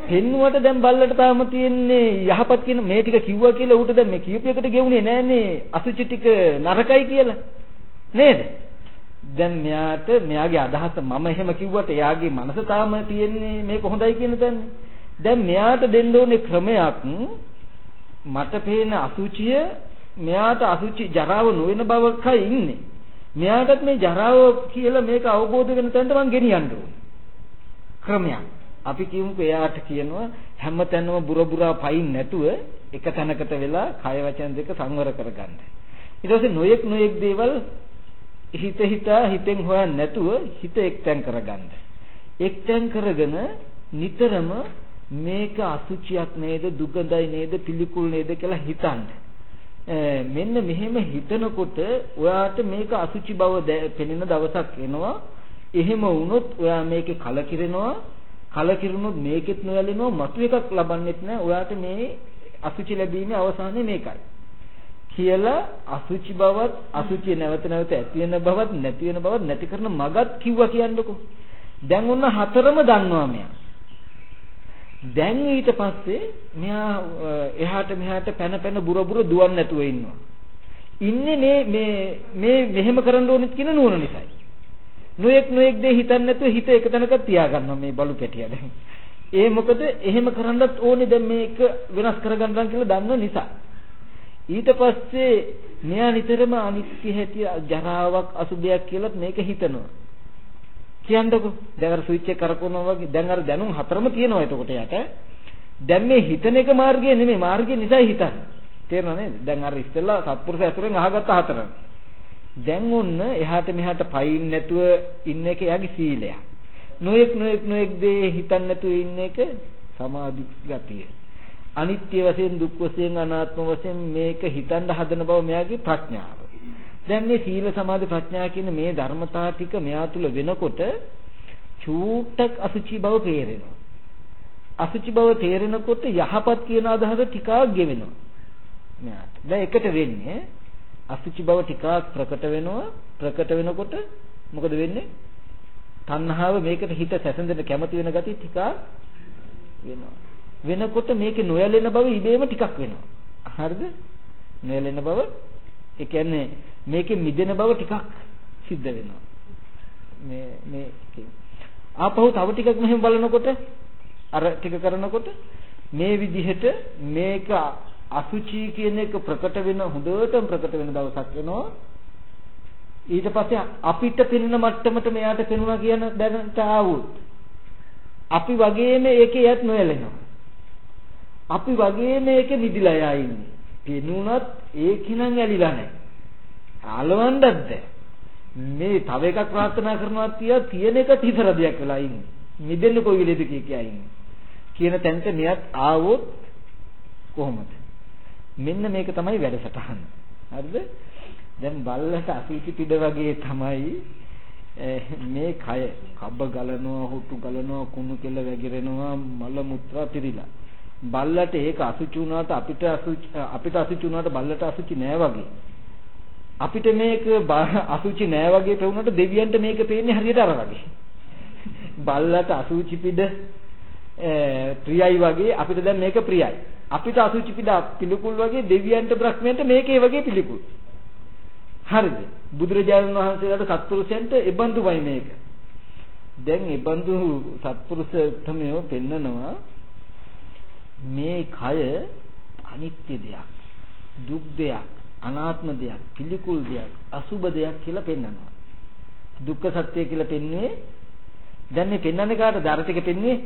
පෙන්නුවට දැන් බල්ලට තාම තියෙන්නේ යහපත් කියන මේ ටික කිව්වා කියලා ඌට දැන් මේ කියූප එකට ගෙවුනේ නෑනේ අසුචි ටික නරකයි කියලා. නේද? දැන් මෙයාට මෙයාගේ අදහස මම එහෙම කිව්වට එයාගේ මනස තාම තියෙන්නේ මේක හොඳයි කියන දන්නේ දැන් මෙයාට දෙන්න ඕනේ ක්‍රමයක්. මට පේන අසුචිය මෙයාට අසුචි ජරාව නොවන බවකයි ඉන්නේ. මෙයාටත් මේ ජරාව කියලා මේක අවබෝධ වෙන තැනට මං ගෙනියන්න ඕනේ ක්‍රමයක් අපි කියමුකෝ එයාට කියනවා හැමතැනම බුර බුරා පයින් නැතුව එක තැනකට වෙලා කය වචන දෙක සංවර කරගන්න. ඊට පස්සේ නොයෙක් නොයෙක් දේවල් හිත හිත හිතෙන් හොයන්නේ නැතුව හිත එක්තැන් කරගන්න. එක්තැන් කරගෙන නිතරම මේක අසුචියක් නේද දුගඳයි නේද පිළිකුල් නේද කියලා හිතන්න. මෙන්න මෙහෙම හිතනකොට ඔයාට මේක අසුචි බව පෙනෙන දවසක් එනවා. එහෙම වුණොත් ඔයා මේකේ කලකිරෙනවා. කලකිරුණොත් මේකෙත් නොයැලෙනවා මතු එකක් ලබන්නෙත් නෑ. ඔයාට මේ අසුචි ලැබීමේ අවසානය මේකයි. කියලා අසුචි බවත් අසුචි නැවත නැවත ඇති වෙන බවත් නැති වෙන බවත් නැති කරන මගත් කිව්වා කියන්නකෝ. දැන් ඔන්න හතරම දන්නවා මෙයා. දැන් ඊට පස්සේ මෙයා එහාට මෙහාට පැන පැන බුර බුර දුවන්නේ නැතුව ඉන්නවා ඉන්නේ මේ මේ මේ මෙහෙම කරන්න ඕනෙත් කියන නුවණ නිසායි නොඑක් නොඑක් දේ හිතන්නේ නැතුව හිත එක තැනක තියාගන්නවා මේ බලු කැටිය දැන්. ඒ මොකද එහෙම කරන්නත් ඕනේ දැන් මේක වෙනස් කරගන්නවා කියලා දන්න නිසා. ඊට පස්සේ මෙයා නිතරම අනිත්‍ය හැටි ජරාවක් අසුබයක් කියලා මේක හිතනවා. කියන්නකෝ දැන් අර ස්විච් එක කරකවනවා වගේ දැන් අර දැනුම් හතරම තියෙනවා එතකොට යට. දැන් මේ හිතන එක මාර්ගය නෙමෙයි මාර්ගය නිසායි හිතන්නේ. තේරෙනව නේද? දැන් අර ඉස්සෙල්ලා සත්පුරුෂ ඇසුරෙන් අහගත්ත හතරම. දැන් ඔන්න එහාට මෙහාට පයින් නැතුව ඉන්න එක එයාගේ සීලය. නොඑක් නොඑක් නොඑක් දේ හිතන්න නැතුව ඉන්න එක සමාධි ගතිය. අනිත්‍ය වශයෙන් දුක් වශයෙන් අනාත්ම වශයෙන් මේක හිතන්න හදන බව මෙයාගේ ප්‍රඥාව. දැන් මේ සීල සමාධි ප්‍රඥා කියන මේ ධර්මතා ටික මෙයා තුල වෙනකොට චූට්ටක් අසුචි බව තේරෙනවා. අසුචි බව තේරෙනකොට යහපත් කියන අදහස ටිකක් ගෙවෙනවා. මෙයාට. දැන් එකට වෙන්නේ අසුචි බව ටිකක් ප්‍රකට වෙනවා ප්‍රකට වෙනකොට මොකද වෙන්නේ තණ්හාව මේකට හිත සැසඳෙන්න කැමති වෙන ගතිය ටිකක් වෙනවා වෙනකොට මේකේ නොයැලෙන බව ඉබේම ටිකක් වෙනවා හරිද? නොයැලෙන බව ඒ කියන්නේ මේකේ මිදෙන බව ටිකක් සිද්ධ වෙනවා. මේ මේ ආපහු තව ටිකක් මෙහෙම බලනකොට අර ටික කරනකොට මේ විදිහට මේක අසුචි කියන එක ප්‍රකට වෙන හොඳටම ප්‍රකට වෙන දවසක් වෙනවා. ඊට පස්සේ අපිට පෙනෙන මට්ටමට මෙයාට පෙනුණා කියන දැනට ආවොත් අපි වගේම ඒකේ යත් නොයලෙනවා. අපි වගේම ඒකේ මිදිලා යා ඉන්නේ. පෙනුනත් ඒකිනම් ඇලිලා නැහැ. ආලවන්නත් බැහැ මේ තව එකක් ප්‍රාර්ථනා කරනවා තියා තියෙන එක තිතරදියක් වෙලා ඉන්නේ. මිදෙන්න කොයි වෙලේද කිය කියා ඉන්නේ. කියන තැනට මෙයත් ආවොත් කොහොමද? මෙන්න මේක තමයි වැඩසටහන. හරිද? දැන් බල්ලට අසීති පිට වගේ තමයි මේ කය කබ්බ ගලනවා, හුටු ගලනවා, කුණු කෙල වැగిරෙනවා, මල මුත්‍රා පිරීලා. බල්ලට ඒක අසුචි වුණාට අපිට අසුචි අපිට අසුචි වුණාට බල්ලට අසුචි නෑ වගේ. අපිට මේක අසුචි නෑ වගේ පෙවුනට දෙවියන්ට මේක පේන්නේ හරියට අර වගේ. බල්ලට අසුචි පිට ප්‍රියයි වගේ අපිට දැන් මේක ප්‍රියයි. අපිට අසුචි පිට පිළිකුල් වගේ දෙවියන්ට බ්‍රහ්මයන්ට මේකේ වගේ පිළිකුල්. හරිද? බුදුරජාණන් වහන්සේලාට සත්පුරුෂයන්ට එබඳුමයි මේක. දැන් එබඳු සත්පුරුෂතමයෝ පෙන්නනවා මේ කය අනිත්‍ය දෙයක්, දුක් දෙයක්, අනාත්ම දෙයක්, පිළිකුල් දෙයක්, අසුබ දෙයක් කියලා පෙන්වනවා. දුක්ඛ සත්‍ය කියලා පෙන්වන්නේ දැන් මේ පෙන්වන්නේ කාටද? අර ටික පෙන්වන්නේ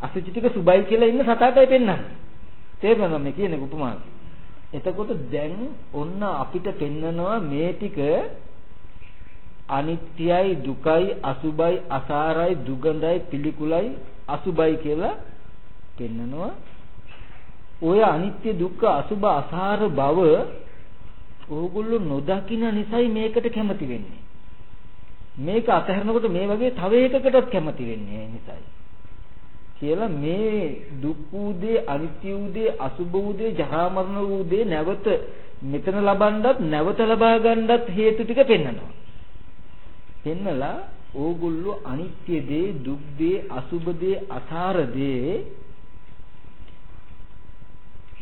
අසුචි ටික සුබයි කියලා ඉන්න සතාටයි පෙන්වන්නේ. තේරෙනවද මේ කියන්නේ උපමාව? එතකොට දැන් ඔන්න අපිට පෙන්නනවා මේ ටික අනිත්‍යයි දුකයි අසුබයි අසාරයි දුගඳයි පිළිකුලයි අසුබයි කියලා පෙන්නනවා ඔය අනිත්‍ය දුක්ඛ අසුභ අසාර බව ඕගොල්ලෝ නොදකින නිසායි මේකට කැමති වෙන්නේ. මේක අතහැරනකොට මේ වගේ තව එකකටත් කැමති වෙන්නේ නිසායි. කියලා මේ දුක් වූ දේ අනිත්‍ය වූ දේ අසුභ වූ දේ ජරා මරණ වූ දේ නැවත මෙතන ලබන්නත් නැවත ලබා ගන්නත් හේතු ටික පෙන්වනවා. පෙන්නලා ඕගොල්ලෝ අනිත්‍ය දේ දුක් දේ අසුභ දේ අසාර දේ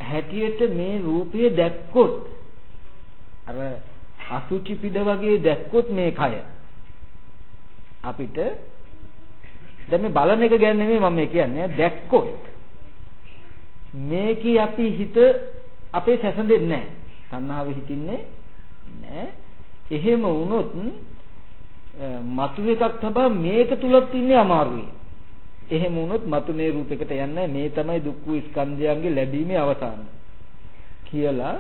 හැටියට මේ රූපය දැක්කොත් අර අසුචි පිට වගේ දැක්කොත් මේ කය අපිට දැන් මේ බලන එක ගැන නෙමෙයි මම කියන්නේ දැක්කොත් මේකේ අපි හිත අපේ සැසඳෙන්නේ නැහැ. තණ්හාව හිතින්නේ නැහැ. එහෙම වුණොත් මතු එකක් තබා මේක තුලත් ඉන්නේ අමාරුයි. එහෙම වුණොත් මතු මේ රූපයකට යන්නේ මේ තමයි දුක් වූ ස්කන්ධයන්ගේ ලැබීමේ අවසාන කියලා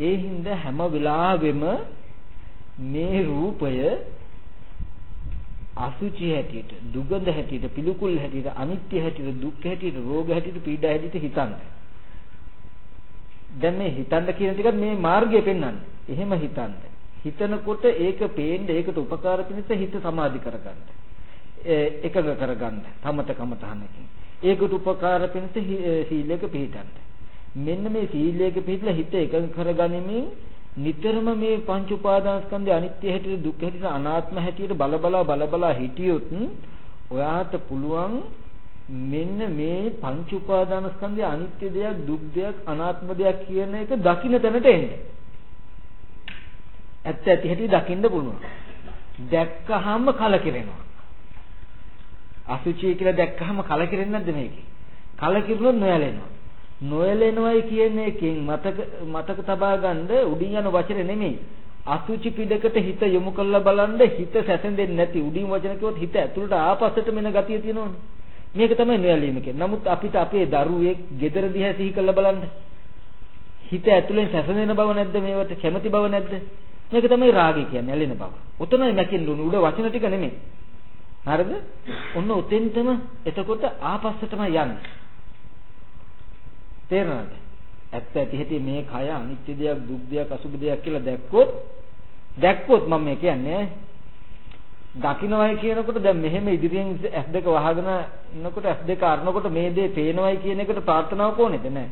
ඒ හින්දා හැම වෙලාවෙම මේ රූපය අසුචි හැටියට දුගඳ හැටියට පිළිකුල් හැටියට අනිත්‍ය හැටියට දුක් හැටියට රෝග හැටියට පීඩා හැටියට හිතන්න. දැන් මේ හිතන්න කියන ටිකත් මේ මාර්ගය පෙන්වන්නේ. එහෙම හිතන්න. හිතනකොට ඒක පේන්න ඒකට උපකාර පිණිස හිත සමාධි කරගන්න. එකඟ කරගන්න තමත කමතහනකින්. ඒකට උපකාර පිණිස සීලයක පිළිටන්න. මෙන්න මේ සීලයක පිළිපලා හිත එකඟ කරගනිමින් නිතරම මේ පංච උපාදානස්කන්ධය අනිත්‍ය හැටියට දුක් හැටියට අනාත්ම හැටියට බලබලා බලබලා හිටියොත් ඔයාට පුළුවන් මෙන්න මේ පංච උපාදානස්කන්ධය අනිත්‍ය දෙයක් දුක් දෙයක් අනාත්ම දෙයක් කියන එක දකින්න තැනට එන්න. ඇත්ත ඇති හැටි දකින්න පුළුවන්. දැක්කහම කලකිරෙනවා. අසුචි කියලා දැක්කහම කලකිරෙන්නේ නැද්ද මේකේ? කලකිරුණොත් නොයැලෙනවා. නොයැලෙනවයි කියන එකෙන් මතක මතක තබා ගන්න උඩින් යන වචන නෙමෙයි. අසුචි පිටකට හිත යොමු කරලා බලන්න හිත සැසඳෙන්නේ නැති උඩින් වචන කිව්වොත් හිත ඇතුළට ආපස්සට මෙන ගතිය තියෙනවනේ. මේක තමයි නොයැලීම කියන්නේ. නමුත් අපිට අපේ දරුවෙක් gedara දිහා සිහි කරලා බලන්න. හිත ඇතුලෙන් සැසඳෙන බව නැද්ද මේවට කැමති බව නැද්ද? මේක තමයි රාගය කියන්නේ ඇලෙන බව. ඔතනයි නැකින්න උඩ වචන ටික නෙමෙයි. හරිද? ඔන්න උතෙන්ටම එතකොට ආපස්සටම යන්නේ. තේරෙනවද? ඇත්ත ඇති හැටි මේ කය අනිත්‍ය දෙයක්, දුක් දෙයක්, අසුබ දෙයක් කියලා දැක්කොත් දැක්කොත් මම මේ කියන්නේ දකින්නවයි කියනකොට දැන් මෙහෙම ඉදිරියෙන් S2 වහගෙන ඉන්නකොට S2 අරනකොට මේ දේ පේනවයි කියන එකට ප්‍රාර්ථනාවක් ඕනේද නැහැ.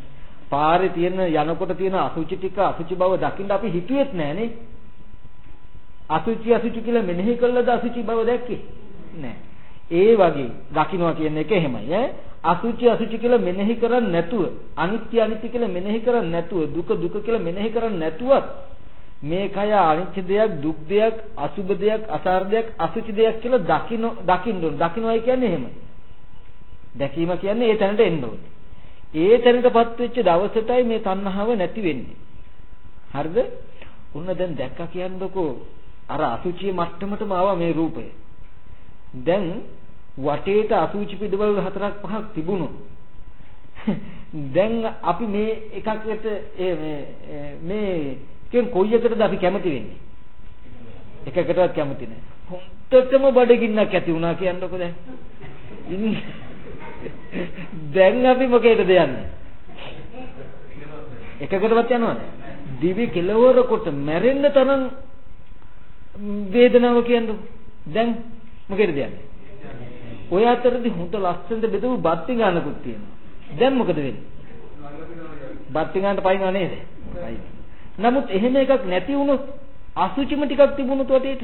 පාරේ තියෙන යනකොට තියෙන අසුචි ටික අසුචි බව දකින්න අපි හිතුවෙත් නැහනේ. අසුචි අසුචි කියලා මෙනෙහි කළාද අසුචි බව දැක්කේ? නෑ. ඒ වගේ දකින්නවා කියන එක එහෙමයි ඈ. අසුචි අසුචි කියලා මෙනෙහි කරන්නේ නැතුව අනිත්‍ය අනිත්‍ය කියලා මෙනෙහි කරන්නේ නැතුව දුක දුක කියලා මෙනෙහි කරන්නේ නැතුවත් මේ කය අනිත්‍ය දෙයක් දුක් දෙයක් අසුබ දෙයක් අසාර දෙයක් අසුචි දෙයක් කියලා දකින්න දකින්න ඕන. දකින්නයි කියන්නේ එහෙම. දැකීම කියන්නේ ඒ තැනට එන්න ඕනේ. ඒ තැනටපත් වෙච්ච දවසටයි මේ තණ්හාව නැති වෙන්නේ. හරිද? උන්න දැන් දැක්කා කියන්නකෝ. අර අසුචිය මට්ටමටම ආවා මේ රූපය. දැන් වටේට අසුචි පිටවල හතරක් පහක් තිබුණොත් <laughs> දැන් අපි මේ එකකට මේ මේ කෙන් කොයි එකටද අපි කැමති වෙන්නේ? එකකටවත් කැමති නැහැ හොන්ටටම බඩගින්නක් ඇති වුණා කියන්නකො දැන්. <laughs> දැන් අපි මොකේද යන්නේ? එකකටවත් යනවද? දිවි කෙලවර කොට මැරෙන්න තරම් වේදනාව කියන්නේ දැන් මොකේද යන්නේ ඔය අතරදී හොඳ ලස්සනට බෙදපු බත් ගන්නකුත් තියෙනවා. දැන් මොකද වෙන්නේ? බත් ගන්නට පයින්ව නේද? නමුත් එහෙම එකක් නැති වුණොත් අසුචිම ටිකක් තිබුණොත් වටේට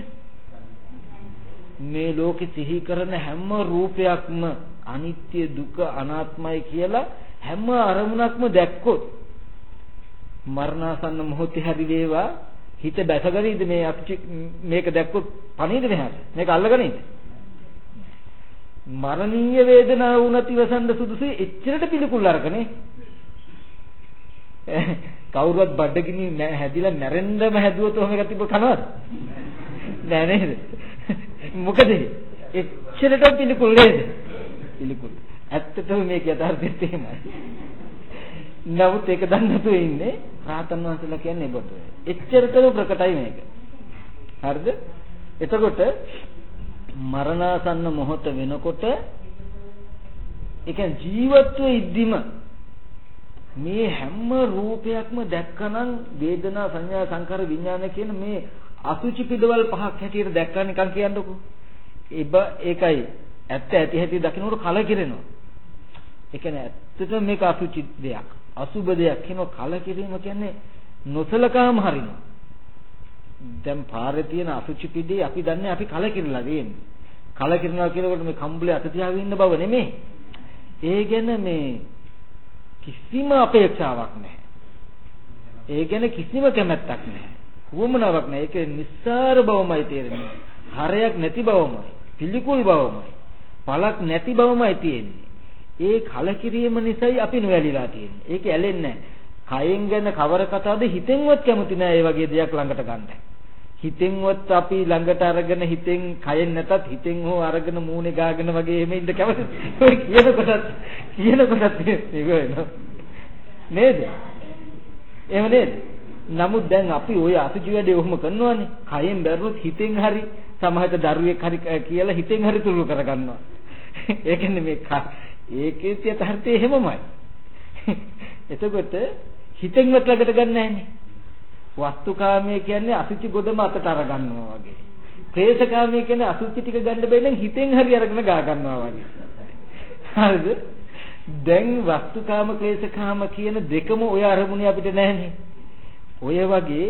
මේ ලෝකෙ සිහි කරන හැම රූපයක්ම අනිත්‍ය දුක අනාත්මයි කියලා හැම අරමුණක්ම දැක්කොත් මරණාසන්න මොහොතේ හරි වේවා හිත බැසගනීද මේ මේක දැක්කොත් පණීද මෙහාට මේක අල්ලගනීද මරණීය වේදනාව වුණත් ඉවසන්න සුදුසු එච්චරට පිළිකුල් අරකනේ <laughs> කවුරුවත් බඩගිනි හැදිලා මැරෙන්නම හැදුවොත් ඔහම එක තිබ්බ කනවද? <laughs> නෑ නේද? <laughs> මොකද එච්චරට පිළිකුල් නේද? පිළිකුල්. ඇත්තටම මේක යථාර්ථෙත් එහෙමයි. නමුත් ඒක දන්නේ නැතුව ඉන්නේ රාතන් වහන්සේලා කියන්නේ බොට එච්චරටම ප්‍රකටයි මේක හරිද එතකොට මරණාසන්න මොහොත වෙනකොට ඒ කියන්නේ ජීවත්ව ඉද්දිම මේ හැම රූපයක්ම දැක්කනම් වේදනා සංඥා සංකාර විඥාන කියන මේ අසුචි පිටවල් පහක් හැටියට දැක්කා නිකන් කියන්නකෝ. ඒබ ඒකයි ඇත්ත ඇති හැටි දකින්නකොට කලකිරෙනවා. ඒ කියන්නේ ඇත්තටම මේක අසුචි දෙයක්. අසුබ දෙයක් කියන කලකිරීම කියන්නේ නොසලකාම හරිනවා. දැන් පාරේ තියෙන අසුචි පිටේ අපි දන්නේ අපි කලකිරලා තියෙන්නේ. කලකිරනවා කියනකොට මේ කම්බුලේ අත තියාගෙන ඉන්න බව නෙමෙයි. ඒ ගැන මේ කිසිම අපේක්ෂාවක් නැහැ. ඒ ගැන කිසිම කැමැත්තක් නැහැ. වුමනාවක් නැහැ. ඒක නිස්සාර බවමයි තේරෙන්නේ. හරයක් නැති බවමයි. පිළිකුල් බවමයි. පළක් නැති බවමයි තියෙන්නේ. ඒ කලකිරීම නිසායි අපි නොඇලිලා තියෙන්නේ. ඒක ඇලෙන්නේ නැහැ. කයෙන් ගැන කවර කතාවද හිතෙන්වත් කැමති නෑ ඒ වගේ දෙයක් ළඟට ගන්න. හිතෙන්වත් අපි ළඟට අරගෙන හිතෙන් කයෙන් නැතත් හිතෙන් හෝ අරගෙන මූණේ ගාගෙන වගේ එහෙම ඉන්න කැමති. <laughs> ඔය කියන කොටත් <laughs> කියන කොටත් මේක වෙනවා. නේද? එහෙම නේද? නමුත් දැන් අපි ওই අසුචි වැඩේ ඔහොම කරනවානේ. කයෙන් බැරුවොත් හිතෙන් හරි සමහරට දරුවෙක් හරි කියලා හිතෙන් හරි තුරු කරගන්නවා. <laughs> ඒ කියන්නේ මේ ඒකේ යථාර්ථය එහෙමමයි. එතකොට හිතෙන්වත් ළඟට ගන්න නැහැනේ. වස්තුකාමයේ කියන්නේ අසුචි ගොඩම අතට අර ගන්නවා වගේ. ක්ලේශකාමයේ කියන්නේ අසුචි ටික ගන්න බැහැ නම් හිතෙන් හරි අරගෙන ගා ගන්නවා වගේ. හරිද? දැන් වස්තුකාම ක්ලේශකාම කියන දෙකම ඔය අරමුණේ අපිට නැහැනේ. ඔය වගේ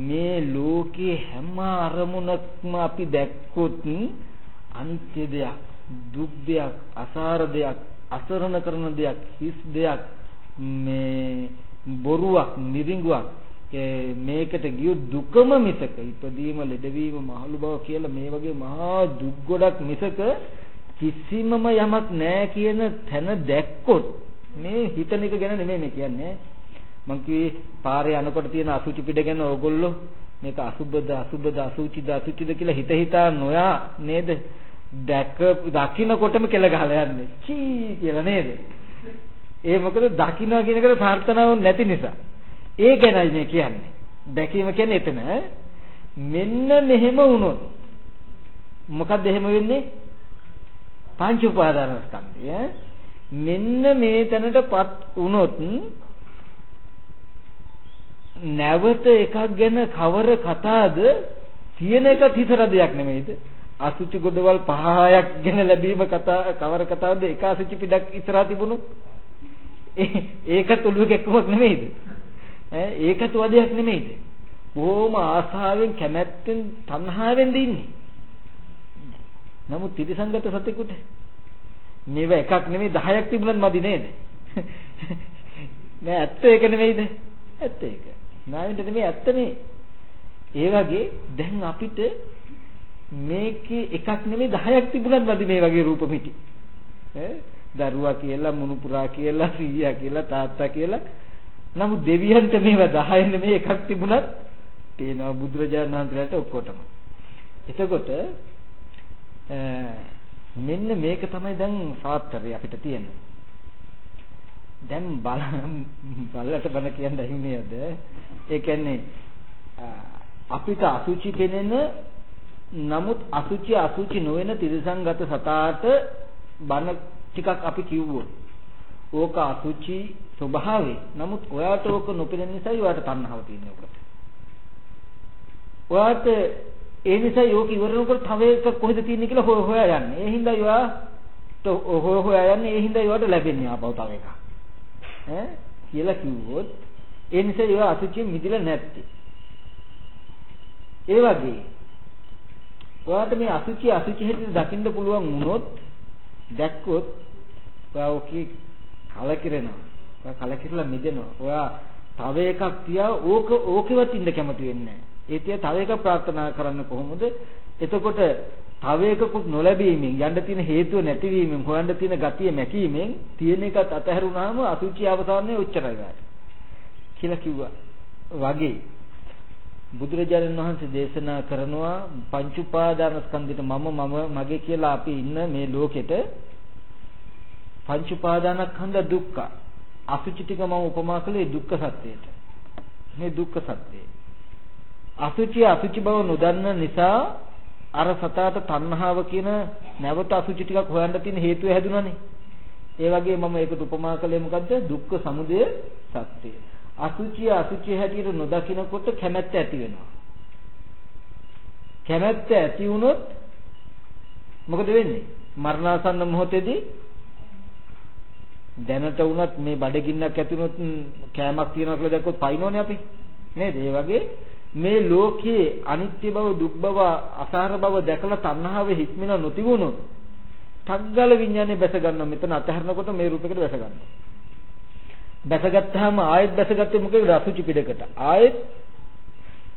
මේ ලෝකේ හැම අරමුණක්ම අපි දැක්කොත් අනිත්‍ය දෙයක්, දුක් දෙයක්, අසාර දෙයක්, අසරණ කරන දෙයක්, හිස් දෙයක්, මේ බොරුවක්, නිරිඟුවක් මේකට ගිය දුකම මිසක ඉපදීම ලෙඩවීම මහලු බව කියලා මේ වගේ මහා දුක් ගොඩක් මිසක කිසිමම යමක් නැහැ කියන තැන දැක්කොත් මේ හිතන එක ගැන නෙමෙයි මේ කියන්නේ. මං කිව්වේ පාරේ යනකොට තියෙන අසුචි පිට ගැන ඕගොල්ලෝ මේක අසුබද අසුබද අසුචිද අසුචිද කියලා හිත හිතා නොයා නේද? දැක දකින්නකොටම කෙල ගහලා යන්නේ චී කියලා නේද ඒ මොකද දකින්න කියන එකට ප්‍රාර්ථනාවක් නැති නිසා ඒ ගැනයි මේ කියන්නේ. දැකීම කියන්නේ එතන මෙන්න මෙහෙම වුණොත් මොකක්ද එහෙම වෙන්නේ? පංච උපාදානස්කන්ධය මෙන්න මේ තැනටපත් වුණොත් නැවත එකක් ගැන කවර කතාද තියෙන එක තිසර දෙයක් නෙමෙයිද? අසුචි ගොඩවල් පහයක් ගැන ලැබීම කතා කවර කතාවද එක අසුචි පිටක් ඉස්සරහා තිබුණොත් ඒක තුළු කැක්කමක් නෙමෙයිද? ඈ ඒකත් වදයක් නෙමෙයිද? බොහොම ආසාවෙන් කැමැත්තෙන් තණ්හාවෙන් දින්නේ. නමුත් ත්‍රිසංගත සතෙකුට මේව එකක් නෙමෙයි 10ක් තිබුණත් මදි නේද? නෑ ඇත්ත ඒක නෙමෙයිද? ඇත්ත ඒක. නාවෙන්ට නෙමෙයි ඇත්ත නේ. ඒ වගේ දැන් අපිට මේකේ එකක් නෙමෙයි 10ක් තිබුණත් මදි මේ වගේ රූප මිටි. ඈ දරුවා කියලා මුණුපුරා කියලා සීයා කියලා තාත්තා කියලා නමුත් දෙවියන්ට මේවා 10 නෙමෙයි එකක් තිබුණත් පේනවා බුදුරජාණන් වහන්සේලාට ඔක්කොටම. එතකොට මෙන්න මේක තමයි දැන් සාත්‍තරය අපිට තියෙන්නේ. දැන් බල බලලට බන කියන්න හිමියද? ඒ කියන්නේ අපිට අසුචි පෙනෙන නමුත් අසුචි අසුචි නොවන තිරසංගත සතාට බන ටිකක් අපි කිව්වොත් ඕක අසුචි ස්වභාවය. නමුත් ඔයාට ඕක නොපෙනෙන නිසා ඔයාට තණ්හාව තියෙන ඔකට. ඔයාට ඒ නිසා යෝක ඉවරනකොට තව එකක් කොහෙද තියෙන්නේ කියලා හොය හොයා යන්නේ. ඒ හින්දා ඔයාට හොය හොයා යන්නේ ඒ හින්දා ඔයාට ලැබෙන්නේ ආපහු තව එකක්. ඈ කියලා කිව්වොත් ඒ නිසා ඒවා අසුචියෙන් මිදිලා නැත්තේ. ඒ වගේ ඔයාට මේ අසුචි අසුචි හැටියට දකින්න පුළුවන් වුණොත් දැක්කොත් ඔයා ඔකේ කලකිරෙනවා. ඔයා කලකිරලා මිදෙනවා. ඔයා තව එකක් තියා ඕක ඕකෙවත් ඉන්න කැමති වෙන්නේ නැහැ. ඒ තිය තව එකක් ප්‍රාර්ථනා කරන්න කොහොමද? එතකොට තව එකකුත් නොලැබීමෙන් යන්න තියෙන හේතුව නැතිවීමෙන් හොයන්න තියෙන ගතිය මැකීමෙන් තියෙන එකත් අතහැරුණාම අසුචි අවසානයේ උච්චරයි ගන්න. කියලා කිව්වා. වගේ බුදුරජාණන් වහන්සේ දේශනා කරනවා පංච උපාදාන ස්කන්ධෙට මම මම මගේ කියලා අපි ඉන්න මේ ලෝකෙට පංච උපාදානස්කන්ධ දුක්ඛ අසුචි ටික මම උපමා කළේ දුක්ඛ සත්‍යයට. මේ දුක්ඛ සත්‍යය. අසුචි අසුචි බව නොදන්න නිසා අර සතාට තණ්හාව කියන නැවත අසුචි ටිකක් හොයන්න තියෙන හේතුව හැදුනනේ. ඒ වගේ මම ඒකට උපමා කළේ මොකද්ද? දුක්ඛ සමුදය සත්‍යය. අසුචි අසුචි හැටියට නොදකිනකොට කැමැත්ත ඇති වෙනවා. කැමැත්ත ඇති වුණොත් මොකද වෙන්නේ? මරණාසන්න මොහොතේදී දැනට වුණත් මේ බඩගින්නක් ඇති වුණොත් කෑමක් තියනවා කියලා දැක්කොත් පයින්නෝනේ අපි. නේද? ඒ වගේ මේ ලෝකයේ අනිත්‍ය බව දුක් බව අසාර බව දැකලා තණ්හාව හික්මින නොතිබුණොත් තග්ගල විඥානේ බැස ගන්නවා මෙතන අතහැරනකොට මේ රූපයකට බැස ගන්නවා බැසගත්තාම ආයෙත් බැසගත්තේ මොකේද අසුචි පිටකට ආයෙත්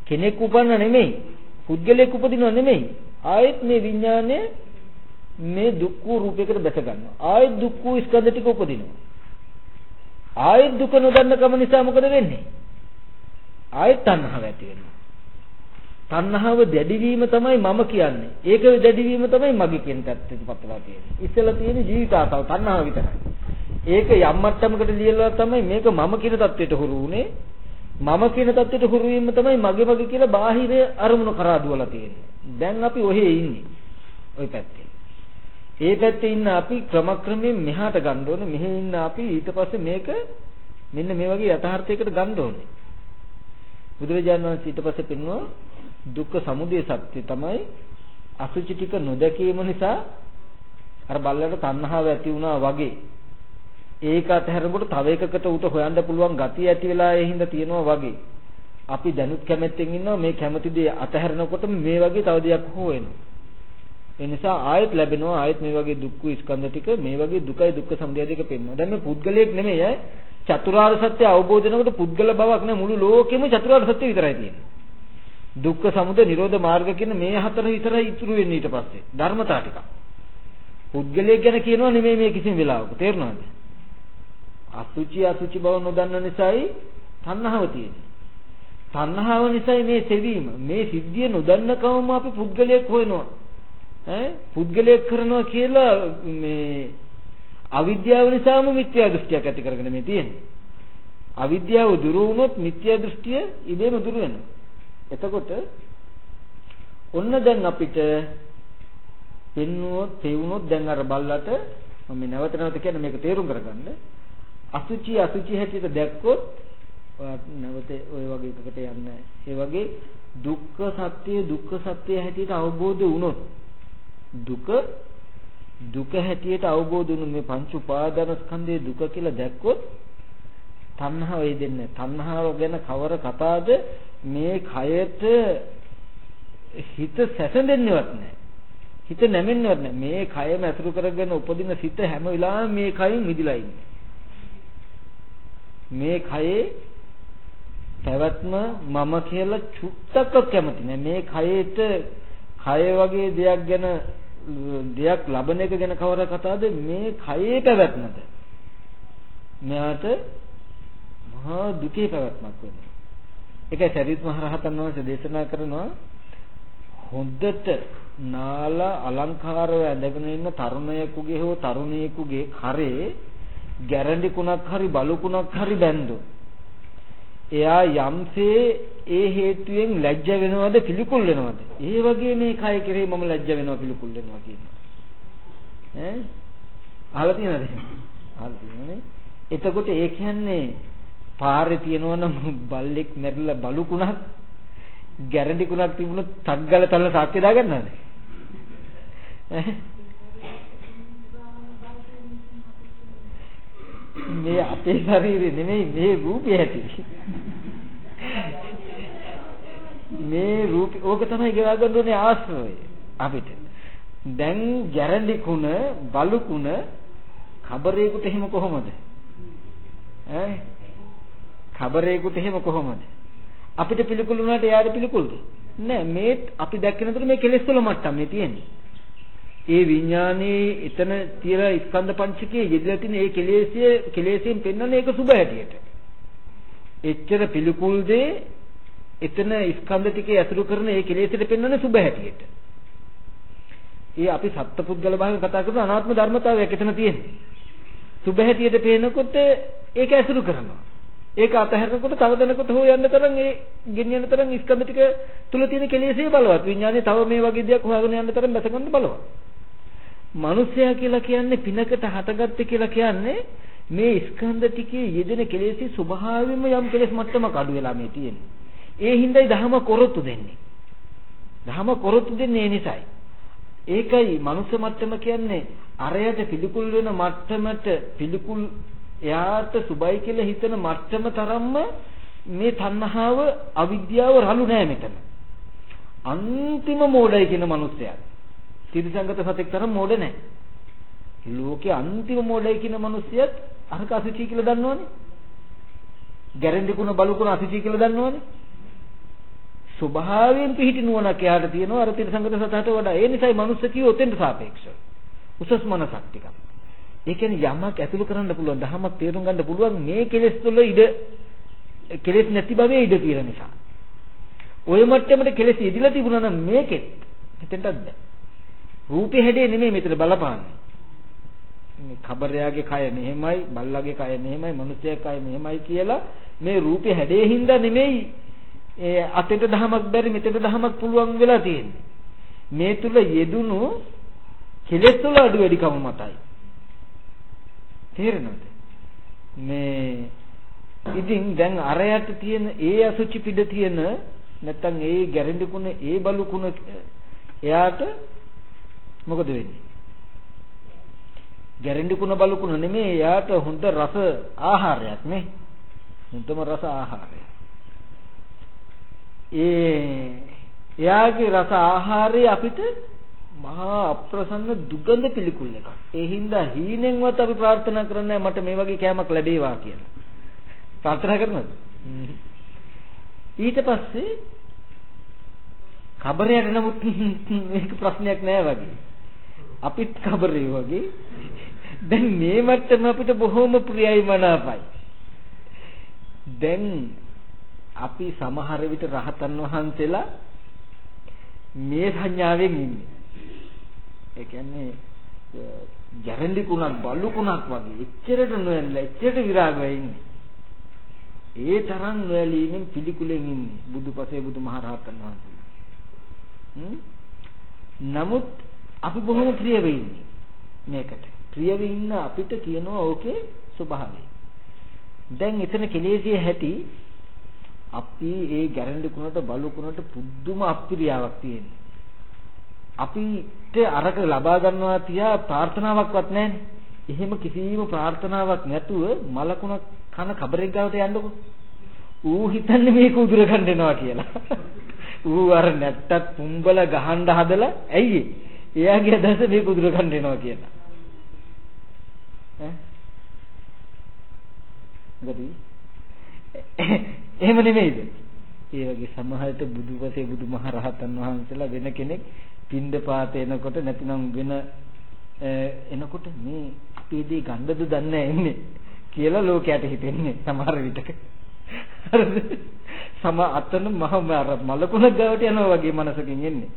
කෙනෙක් උපන්න නෙමෙයි පුද්ගලයෙක් උපදිනව නෙමෙයි ආයෙත් මේ විඥානේ මේ දුක් වූ රූපයකට බැස ගන්නවා ආයෙත් දුක් වූ ස්කන්ධ ටික උපදිනවා ආයෙත් දුක නොදන්න කම නිසා මොකද වෙන්නේ ආයෙත් තණ්හාව ඇති වෙනවා. තණ්හාව දැඩිවීම තමයි මම කියන්නේ. ඒක දැඩිවීම තමයි මගේ කියන තත්ත්වෙට පත්වලා තියෙන්නේ. ඉස්සෙල්ලා තියෙන ජීවිත ආසාව තණ්හාව විතරයි. ඒක යම් මට්ටමකට ලියලා තමයි මේක මම කියන තත්ත්වයට හුරු වුනේ. මම කියන තත්ත්වයට හුරු වීම තමයි මගේ මගේ කියලා බාහිර අරමුණු කරා දුවලා තියෙන්නේ. දැන් අපි ඔහේ ඉන්නේ. ওই පැත්තේ. ඒ පැත්තේ ඉන්න අපි ක්‍රමක්‍රමයෙන් මෙහාට ගන්න ඕනේ. මෙහි ඉන්න අපි ඊට පස්සේ මේක මෙන්න මේ වගේ යථාර්ථයකට ගන්න ඕනේ. බුදුරජාණන් වහන්සේ ඊට පස්සේ පෙන්වුවා දුක්ඛ සමුදය සත්‍ය තමයි අසුචි ටික නොදැකීම නිසා අර බල්ලට තණ්හාව ඇති වුණා වගේ ඒක අතහැරනකොට තව එකකට උට හොයන්න පුළුවන් ගතිය ඇති වෙලා ඒ හින්දා තියෙනවා වගේ අපි දැනුත් කැමැත්තෙන් ඉන්නවා මේ කැමැති දේ අතහැරනකොට මේ වගේ තව දෙයක් හොයනවා ඒ නිසා ආයෙත් ලැබෙනවා ආයෙත් මේ වගේ දුක්ඛ ස්කන්ධ ටික මේ වගේ දුකයි දුක්ඛ සමුදය දෙක පෙන්වනවා දැන් මේ පුද්ගලයෙක් නෙමෙයි ඈ චතුරාර්ය සත්‍ය අවබෝධ වෙනකොට පුද්ගල බවක් නෑ මුළු ලෝකෙම චතුරාර්ය සත්‍ය විතරයි තියෙන්නේ. දුක්ඛ සමුදය නිරෝධ මාර්ග කියන මේ හතර විතරයි ඉතුරු වෙන්නේ ඊට පස්සේ. ධර්මතා ටික. පුද්ගලයෙක් ගැන කියනවා නෙමෙයි මේ කිසිම වෙලාවක. තේරුණාද? අසුචි අසුචි බව නොදන්න නිසායි තණ්හාව තියෙන්නේ. තණ්හාව නිසායි මේ සෙවීම. මේ සිද්ධිය නොදන්න කවම අපි පුද්ගලයෙක් හොයනවා. ඈ පුද්ගලයෙක් කරනවා කියලා මේ අවිද්‍යාව නිසාම මිත්‍යා දෘෂ්ටියක් ඇති කරගෙන මේ තියෙන්නේ. අවිද්‍යාව දුරු වුණොත් මිත්‍යා දෘෂ්ටිය ඉබේම දුරු වෙනවා. එතකොට ඔන්න දැන් අපිට පෙන්වුවොත් තේවුනොත් දැන් අර බල්ලට මම නැවත නැවත කියන්නේ මේක තේරුම් කරගන්න. අසුචි අසුචි හැටියට දැක්කොත් නැවත ওই වගේ එකකට යන්නේ ඒ වගේ දුක්ඛ සත්‍ය දුක්ඛ සත්‍ය හැටියට අවබෝධ වුණොත් දුක දුක හැටියට අවබෝධ වුණු මේ පංච උපාදාන ස්කන්ධයේ දුක කියලා දැක්කොත් තණ්හාව වේදෙන්නේ තණ්හාව ගැන කවර කතාවද මේ කයට හිත සැසඳෙන්නේවත් නැහැ හිත නැමෙන්නවත් නැහැ. මේ කයම ඇසුරු කරගෙන උපදින සිත හැම වෙලාවෙම මේ කයින් මිදිලා ඉන්නේ. මේ කයේ පැවැත්ම මම කියලා චුට්ටක්වත් කැමති නෑ. මේ කයේට කය වගේ දෙයක් ගැන දෙයක් ලබන එක ගැන කවර කතාවද මේ කයේ පැවැත්මද? මෙයාට මහා දුකේ පැවැත්මක් වෙනවා. ඒකයි සරිත් මහ රහතන් වහන්සේ දේශනා කරනවා හොඳට නාලා අලංකාරව ඇඳගෙන ඉන්න තරුණයෙකුගේ හෝ තරුණියෙකුගේ කරේ ගැරන්ඩි කුණක් හරි බලු කුණක් හරි බැන්දෝ. එයා යම්සේ ඒ හේතුවෙන් ලැජ්ජ වෙනවද පිළිකුල් වෙනවද? ඒ වගේ මේ කය කෙරේ මම ලැජ්ජ වෙනවා පිළිකුල් වෙනවා කියනවා. ඈ? අහලා තියෙනවද අහලා තියෙනවනේ. එතකොට ඒ කියන්නේ පාරේ තියෙනවනම් බල්ලෙක් මැරිලා බලු කුණක් ගැරන්ඩි කුණක් තිබුණොත් තක් ගාල තල්ල සාක්ෂි දාගන්නවද? මේ අපේ ශරීරය නෙමෙයි මේ රූපය ඇති. මේ රූප ඕක තමයි ගෙවා ගන්න ඕනේ ආශ්‍රය අපිට. දැන් ගැරඬි කුණ බලු කුණ කබරේකට එහෙම කොහොමද? ඈ කබරේකට එහෙම කොහොමද? අපිට පිළිකුල් වුණාට එයාට පිළිකුල්ද? නෑ මේ අපි දැක්කනතර මේ කෙලෙස් වල මට්ටම් මේ තියෙන්නේ. ඒ විඥානයේ එතන තියලා ස්කන්ධ පංචකයේ යෙදලා තියෙන ඒ කෙලෙසිය කෙලෙසියෙන් පෙන්වන්නේ ඒක සුභ හැටියට. එච්චර පිළිකුල් දේ එතන ස්කන්ධ ටිකේ ඇසුරු කරන ඒ කෙලෙසියට පෙන්වන්නේ සුභ හැටියට. ඒ අපි සත්පුද්ගල භාවයෙන් කතා කරන අනාත්ම ධර්මතාවයක් එතන තියෙන්නේ. සුභ හැටියට පේනකොට ඒක ඇසුරු කරනවා. ඒක අතහැරනකොට තව දෙනකොට හෝ යන්න තරම් ඒ ගෙනියන තරම් ස්කන්ධ ටික තුල තියෙන කෙලෙසේ බලවත්. විඥානේ තව මේ වගේ දෙයක් හොයාගෙන යන්න තරම් බැස ගන්න බලවත්. මිනිසයා කියලා කියන්නේ පිනකට හටගත්ත කියලා කියන්නේ මේ ස්කන්ධ ටිකේ යෙදෙන කෙලෙසි ස්වභාවයෙන්ම යම් කෙලෙස් මට්ටමක අඩු වෙලා මේ තියෙන්නේ. ඒ හින්දායි ධහම කොරොත්තු දෙන්නේ. ධහම කොරොත්තු දෙන්නේ ඒ නිසායි. ඒකයි මනුස්ස මට්ටම කියන්නේ අරයට පිළිකුල් වෙන මට්ටමට පිළිකුල් එයාට සුබයි කියලා හිතන මට්ටම තරම්ම මේ තණ්හාව අවිද්‍යාව රළු නෑ මෙතන. අන්තිම මෝඩයි කියන මිනිස්සයා. තිරිසංගත සතෙක් තරම් මෝඩ නැහැ. ලෝකේ අන්තිම මෝඩයි කියන මිනිස්සයත් අරක අසුචි කියලා දන්නවනේ. ගැරන්ඩි කුණ බලු කුණ අසුචි කියලා දන්නවනේ. ස්වභාවයෙන් පිහිටි නුවණක් එයාට තියෙනවා අර තිරිසංගත සතට වඩා. ඒ නිසායි මනුස්ස කිව්ව ඔතෙන්ට සාපේක්ෂව. උසස් මනසක් ටිකක්. ඒ කියන්නේ යමක් ඇතුළු කරන්න පුළුවන්, දහමක් තේරුම් ගන්න පුළුවන් මේ කෙලෙස් තුළ ඉඩ කෙලෙස් නැති භවයේ ඉඩ තියෙන නිසා. ඔය මට්ටමට කෙලෙස් ඉදිලා තිබුණා නම් මේකෙත් හිතෙන්ටත් බෑ. රූපේ හැඩේ නෙමෙයි මෙතන බලපාන්නේ. මේ කබරයාගේ කය මෙහෙමයි, බල්ලාගේ කය මෙහෙමයි, මිනිස්යාගේ කය මෙහෙමයි කියලා මේ රූපේ හැඩේ හින්දා නෙමෙයි ඒ අතෙන්ට දහමක් බැරි මෙතෙන්ට දහමක් පුළුවන් වෙලා තියෙන්නේ. මේ තුල යෙදුණු කෙලෙස් වල අඩු වැඩිකම මතයි. තේරෙනවද? මේ ඉතින් දැන් අරයට තියෙන ඒ අසුචි පිට තියෙන නැත්තම් ඒ ගැරන්ඩි කුණ ඒ බලු කුණ එයාට මොකද වෙන්නේ? ගැරන්ඩි කුණ බලු කුණ නෙමෙයි එයාට හොඳ රස ආහාරයක් නේ. හොඳම රස ආහාරය. ඒ එයාගේ රස ආහාරය අපිට මහා අප්‍රසන්න දුගඳ පිළිකුල් එකක්. ඒ හින්දා හීනෙන්වත් අපි ප්‍රාර්ථනා කරන්නේ මට මේ වගේ කෑමක් ලැබේවා කියලා. ප්‍රාර්ථනා කරනවද? ඊට පස්සේ කබරයට නමුත් <laughs> මේක ප්‍රශ්නයක් නෑ වගේ. අපිත් කබරේ වගේ දැන් මේ මට්ටම අපිට බොහොම ප්‍රියයි මනාපයි. දැන් අපි සමහර විට රහතන් වහන්සේලා මේ සංඥාවෙන් ඉන්නේ. ඒ කියන්නේ ගැරන්ඩි කුණක් බලු කුණක් වගේ එච්චරට නොයල්ලා එච්චරට විරාගව ඉන්නේ. ඒ තරම් නොයලීමෙන් පිළිකුලෙන් ඉන්නේ බුදුපසේ බුදුමහරහතන් වහන්සේ. නමුත් අපි බොහොම ප්‍රිය වෙන්නේ මේකට. ප්‍රිය වෙන්න අපිට කියනවා ඕකේ ස්වභාවය. දැන් එතන කෙලෙසිය හැටි අපි ඒ ගැරන්ඩි කුණට බලු කුණට පුදුම අප්‍රියාවක් තියෙනවා. අපිට අරක ලබා ගන්නවා තියා ප්‍රාර්ථනාවක්වත් නැහැනේ. එහෙම කිසිම ප්‍රාර්ථනාවක් නැතුව මලකුණක් කන කබරෙක් ගාවට යන්නකො. ඌ හිතන්නේ මේක උදුර ගන්න එනවා කියලා. ඌ අර නැත්තත් පුම්බල ගහන්න හදලා ඇයි එයාගේ අදහස මේ කුදුර කන්න එනවා කියලා. ඈ? ගදී. එහෙම නෙමෙයිද? ඒ වගේ සමහරට බුදුපසේ බුදුමහරහතන් වහන්සේලා වෙන කෙනෙක් පින්ඳ පාත එනකොට නැතිනම් වෙන එනකොට මේ අපේ දේ ගන්නද දන්නේ එන්නේ කියලා ලෝකයට හිතෙන්නේ සමහර විටක. හරිද? සම අතන මහ මලකුණ ගාවට යනවා වගේ මනසකින් එන්නේ.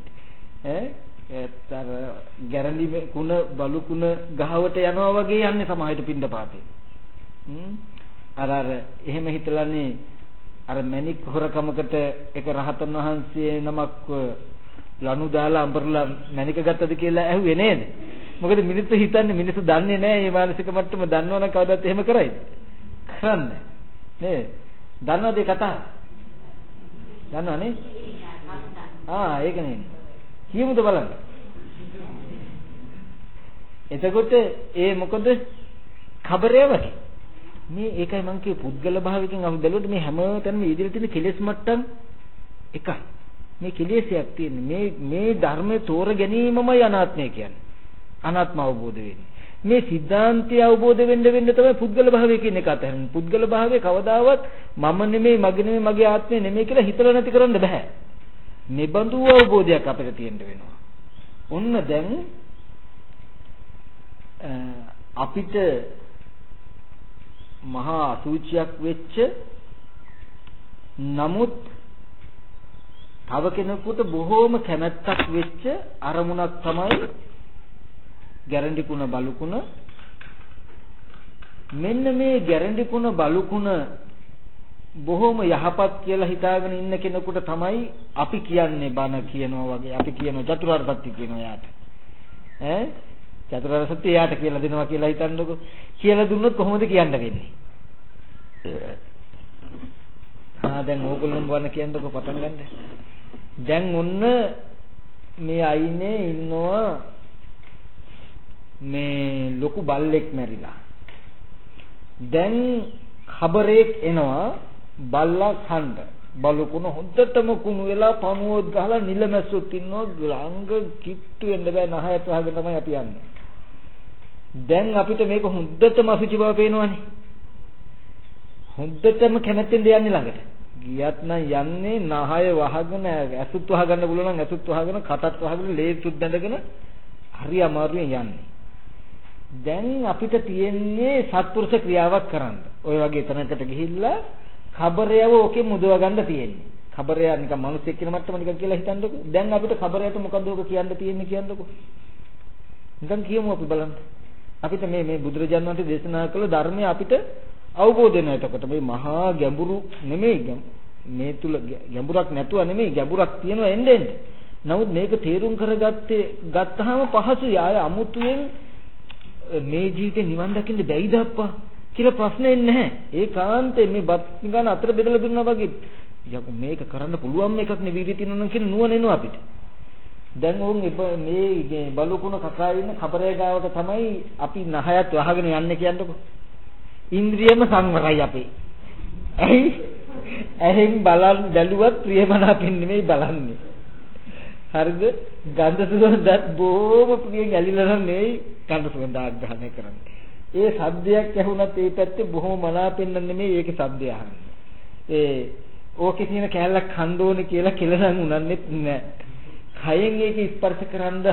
ඈ ඒතර ගැරන්ඩි කුණ බලු කුණ ගහවට යනවා වගේ යන්නේ සමහරට පින්ඳ පාතේ. අර අර එහෙම හිතලානේ අර මණික් හොරකමකට එක රහතන් වහන්සේ නමක් ලනු දාලා අඹරලා මණික ගත්තද කියලා ඇහුවේ නේද? මොකද මිනිස්සු හිතන්නේ මිනිස්සු දන්නේ නැහැ මේ මානසික මට්ටම දන්නවනම් කවදාවත් එහෙම කරයිද? කරන්නේ නේද? දන්නවද ඒ කතාව? දන්නවනේ? ආ ඒක නේ. කියමුද බලන්න. එතකොට ඒ මොකද ખબරේ වගේ. මේ ඒකයි මං කියේ පුද්ගල භාවයෙන් අපි බැලුවොත් මේ හැමතැනම ඉදිරියට තියෙන කෙලෙස් මට්ටම් එකයි. මේ කෙලෙස්යක් තියෙන මේ මේ ධර්මයේ තෝර ගැනීමමයි අනාත්මය කියන්නේ. අනාත්ම අවබෝධ වෙන්නේ. මේ සිද්ධාන්තය අවබෝධ වෙන්න වෙන්න තමයි පුද්ගල භාවය කියන එක අතහැරෙන්නේ. පුද්ගල භාවය කවදාවත් මම නෙමෙයි මගේ නෙමෙයි මගේ ආත්මය නෙමෙයි කියලා හිතලා නැති කරන්න බෑ. නිබඳු අවබෝධයක් අපිට තියෙන්න වෙනවා. ඔන්න දැන් අපිට මහා අසුචියක් වෙච්ච නමුත් තව කෙනෙකුට බොහෝම කැමැත්තක් වෙච්ච අරමුණක් තමයි ගැරන්ඩි කුණ බලුකුණ මෙන්න මේ ගැරන්ඩි කුණ බලුකුණ බොහෝම යහපත් කියලා හිතාගෙන ඉන්න කෙනෙකුට තමයි අපි කියන්නේ බන කියනවා වගේ. අපි කියන චතුරාර්ය සත්‍ය කියනවා යාට. ඈ? චතුරාර්ය සත්‍ය යාට කියලා දෙනවා කියලා හිතන්නකො. කියලා දුන්නොත් කොහොමද කියන්න වෙන්නේ? ආ දැන් ඕගොල්ලෝ මොන කියන්නකො? පටන් ගන්න. දැන් ඔන්න මේ අයිනේ ඉන්නවා මේ ලොකු බල්ලෙක් මැරිලා. දැන් ખબරේක් එනවා. බල්ලා කන්න. බලුකුණ හොද්දටම කුණු වෙලා පණුවොත් ගහලා නිලමැස්සොත් ඉන්නවා ළඟ කිට්ටු වෙන්න බෑ නහයත් වහගෙන තමයි අපි යන්නේ. දැන් අපිට මේක හොද්දටම අසුචි බව පේනවනේ. හොද්දටම කැමැත්තෙන් යන්නේ ළඟට. ගියත් නම් යන්නේ නහය වහගෙන ඇසුත් වහගන්න පුළුවන් නම් ඇසුත් වහගෙන කටත් වහගෙන ලේසුත් බැඳගෙන හරි අමාරුවෙන් යන්නේ. දැන් අපිට තියෙන්නේ සත්පුරුෂ ක්‍රියාවක් කරන්න. ඔය වගේ තැනකට ගිහිල්ලා කබරයව ඕකේ මුදව ගන්න තියෙන්නේ. කබරයා නිකන් මිනිස්සෙක් කියන මට්ටම නිකන් කියලා හිතන්නකෝ. දැන් අපිට කබරයට මොකද ඕක කියන්න තියෙන්නේ කියන්නකෝ. නිකන් කියමු අපි බලන්න. අපිට මේ මේ බුදුරජාණන් වහන්සේ දේශනා කළ ධර්මය අපිට අවබෝධ වෙන එතකොට මේ මහා ගැඹුරු නෙමෙයි මේ තුල ගැඹුරක් නැතුව නෙමෙයි ගැඹුරක් තියෙනවා එන්න එන්න. නමුත් මේක තේරුම් කරගත්තේ ගත්තාම පහසුයි ආය අමුතුවෙන් මේ ජීවිතේ නිවන් දකින්න බැයිද අප්පා කියලා ප්‍රශ්නේ නැහැ. ඒකාන්තේ මේ බත් ගන්න අතර බෙදලා දුන්නා වගේ යකෝ මේක කරන්න පුළුවන් එකක් නේ වීර්යය තියෙනවා නම් කියන නුවණ එනවා අපිට. දැන් ඕන් මේ බලුකුණ කකා ඉන්න කබරේ ගාවට තමයි අපි නහයත් වහගෙන යන්නේ කියන්නකො. ඉන්ද්‍රියම සංවරයි අපේ. ඇයි? ඇහෙන් බලන් බැලුවත් ප්‍රියමනාපින් නෙමෙයි බලන්නේ. හරිද? ගන්ධ සුවඳත් බොහොම ප්‍රියෙන් ඇලිලා නම් නෙවෙයි ගන්ධ සුවඳ ආග්‍රහණය කරන්නේ. ඒ සද්දයක් ඇහුණත් ඒ පැත්තේ බොහොම මනාපෙන් නෙමෙයි ඒකේ සද්දය අහන්නේ. ඒ ඕකේ තියෙන කැලලක් හඳ ඕනේ කියලා කෙලසන් උනන්නෙත් නැහැ. කයෙන් ඒක ස්පර්ශ කරන්ද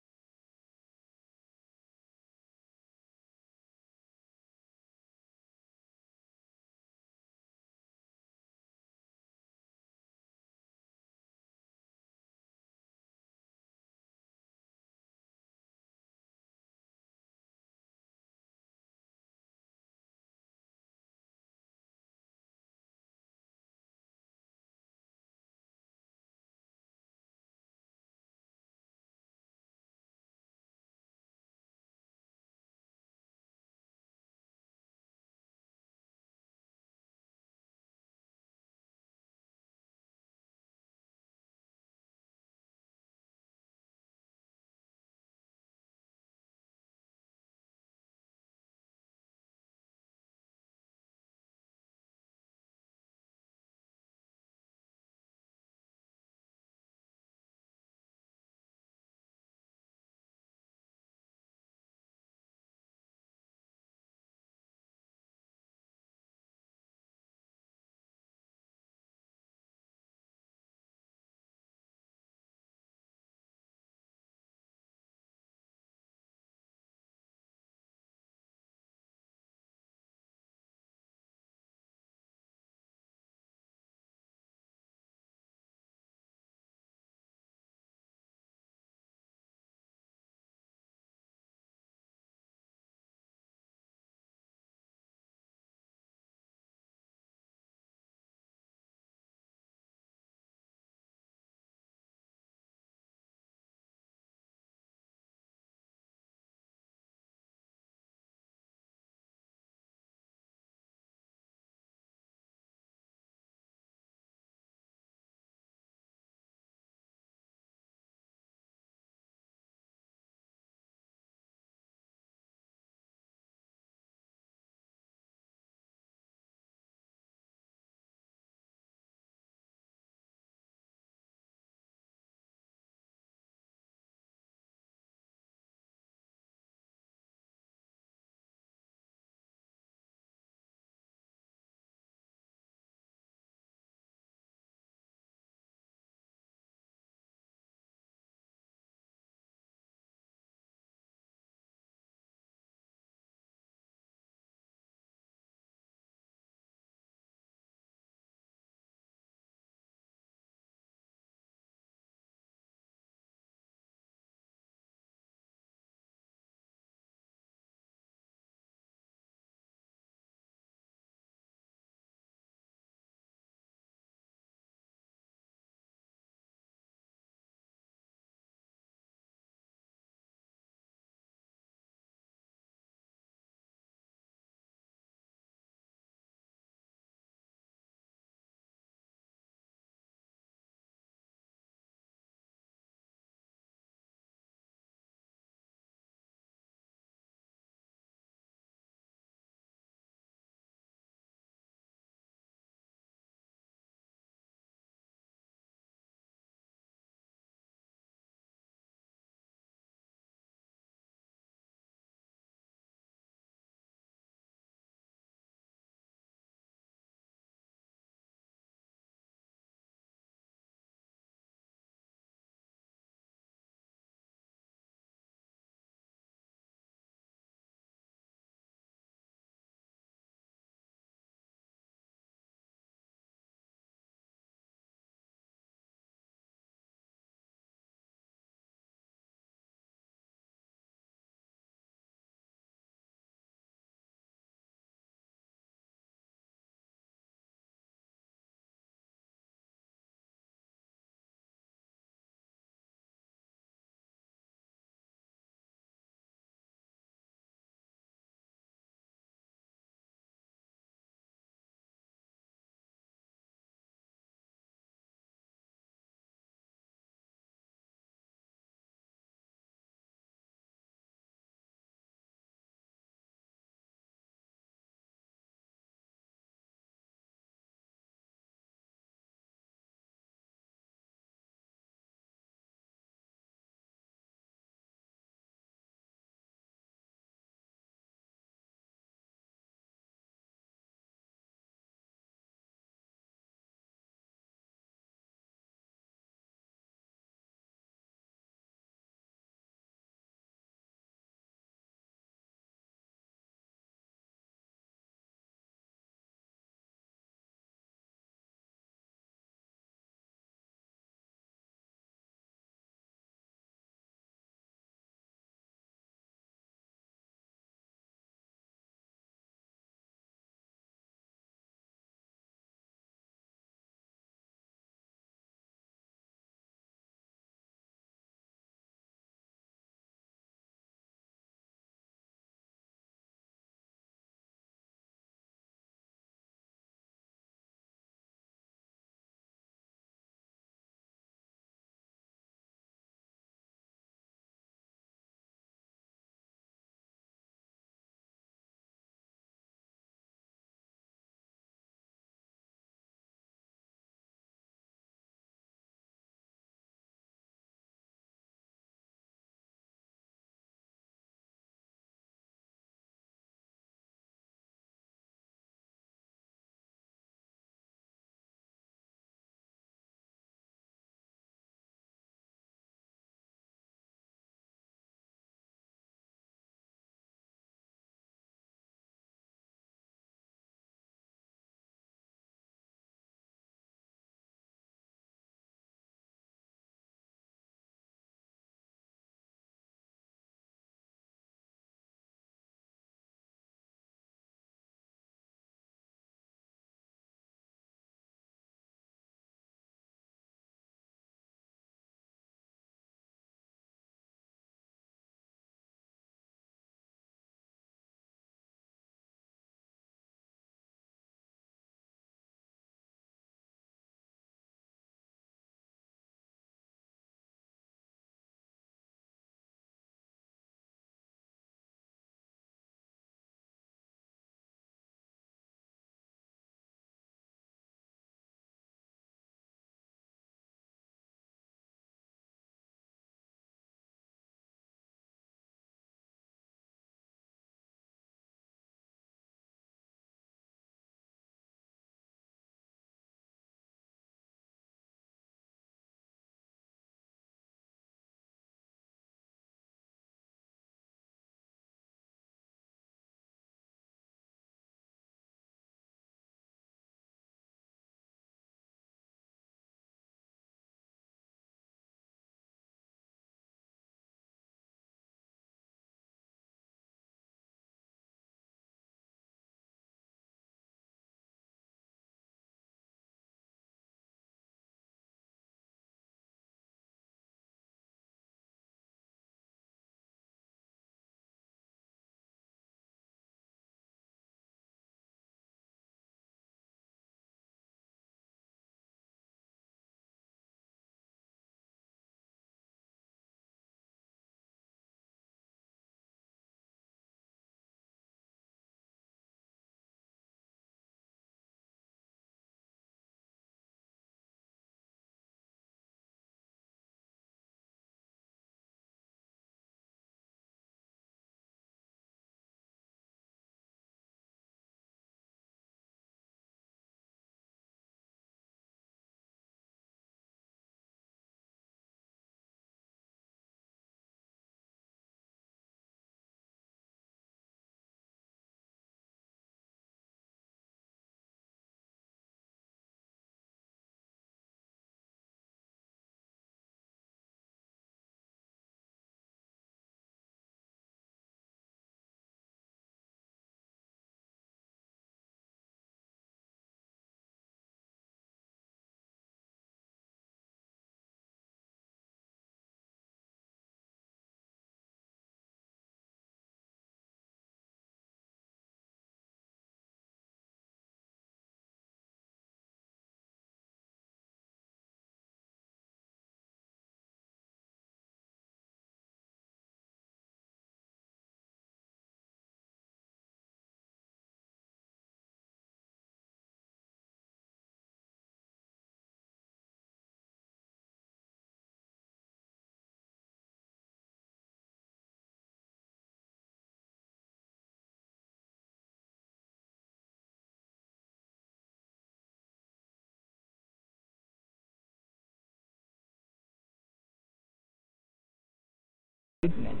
නැහැ.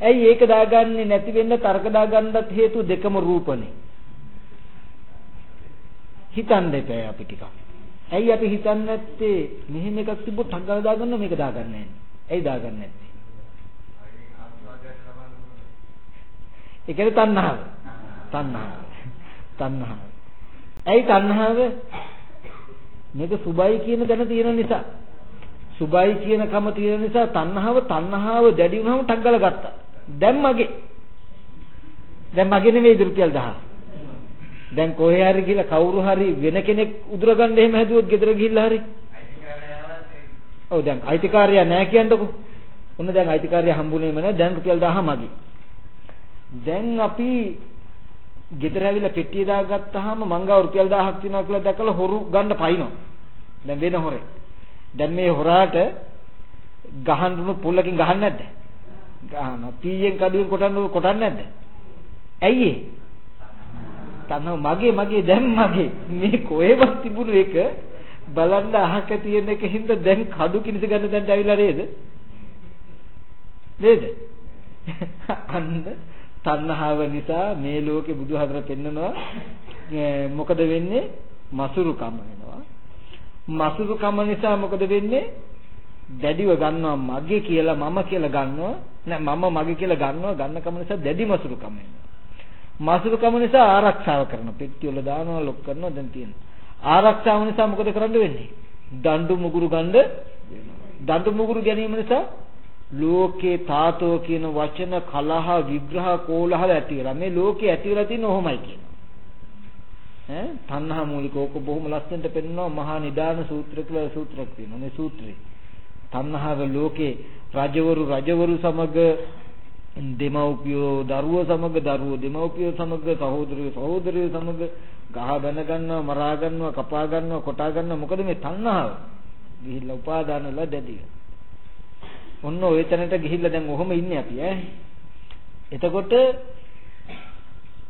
ඇයි ඒක දාගන්නේ නැති වෙන්න තර්ක දාගන්නත් හේතු දෙකම රූපනේ. හිතන්න එපා අපි ටිකක්. ඇයි අපි හිතන්නේ නැත්තේ මෙහෙම එකක් තිබ්බොත් ටග්ගල දාගන්න මේක දාගන්නේ නැහැ. ඇයි දාගන්නේ නැත්තේ? ඒ කියන්නේ තණ්හාව. තණ්හාව. තණ්හාව. ඇයි තණ්හාව? මේක සුබයි කියන දැන තියෙන නිසා. සුබයි කියන කම තියෙන නිසා තණ්හාව තණ්හාව දැඩි වුණාම ටග්ගල ගත්තා. දැන් මගේ. දැන් මගේ නෙමෙයි රුපියල් 10. දැන් කොහේ හරි ගිහලා කවුරු හරි වෙන කෙනෙක් උදුරගන්න එහෙම හැදුවොත් ගෙදර ගිහිල්ලා හරි. ඔව් දැන් අයිතිකාරයා නැහැ කියන්නකෝ. ඔන්න දැන් අයිතිකාරයා හම්බුනේම නැහැ. දැන් රුපියල් 1000 මගේ. දැන් අපි ගෙදර ඇවිල්ලා පෙට්ටිය දාගත්තාම මංගාව රුපියල් 1000ක් තියෙනවා කියලා දැකලා හොරු ගන්න පයින්නවා. දැන් වෙන හොරේ. දැන් මේ හොරාට ගහන්න පුල්ලකින් ගහන්නේ නැද්ද? ගහනවා. පීයෙන් කඩුවෙන් කොටන්න කොටන්නේ නැද්ද? ඇයි ඒ? තනව මගේ මගේ දැන් මගේ මේ කොහෙවත් තිබුණු එක බලන්න අහක තියෙන එකකින්ද දැන් කඩු කිනිස ගන්න දැන් ඇවිල්ලා නේද? නේද? <laughs> අන්න තණ්හාව නිසා මේ ලෝකේ බුදුහාමර පෙන්නනවා මොකද වෙන්නේ? මසුරුකම වෙනවා. මසුරුකම නිසා මොකද වෙන්නේ? දැඩිව ගන්නවා මගේ කියලා මම කියලා ගන්නවා. නෑ මම මගේ කියලා ගන්නවා. ගන්නකම නිසා දැඩි මසුරුකම වෙනවා මසුරුකම නිසා ආරක්ෂාව කරනවා. පෙට්ටිය වල දානවා ලොක් කරනවා දැන් තියෙනවා ආරක්ෂාව නිසා මොකද කරන්න වෙන්නේ? දඬු මුගුරු ගන්න දඬු මුගුරු ගැනීම නිසා ලෝකේ තාතෝ කියන වචන කලහ විග්‍රහ කෝලහල ඇති වෙලා මේ ලෝකේ ඇති වෙලා තියෙන ඔහොමයි කියනවා ඈ? තණ්හා මූලික ඕක බොහොම ලස්සනට පෙන්නනවා. මහා නිදාන සූත්‍ර කියලා සූත්‍රයක් තියෙනවා. මේ සූත්‍රේ. තණ්හාව ලෝකේ රජවරු රජවරු සමග දෙමව්පියෝ දරුවෝ සමග දරුවෝ දෙමව්පියෝ සමග සහෝදරයෝ සහෝදරයෝ සමග ගහ බැන ගන්නවා මරා ගන්නවා කපා ගන්නවා කොටා ගන්නවා මොකද මේ තණ්හාව ගිහිල්ලා උපාදානලා දැදිය. ඔන්න ওই තැනට ගිහිල්ලා දැන් ඔහොම ඉන්නේ අපි ඈ. එතකොට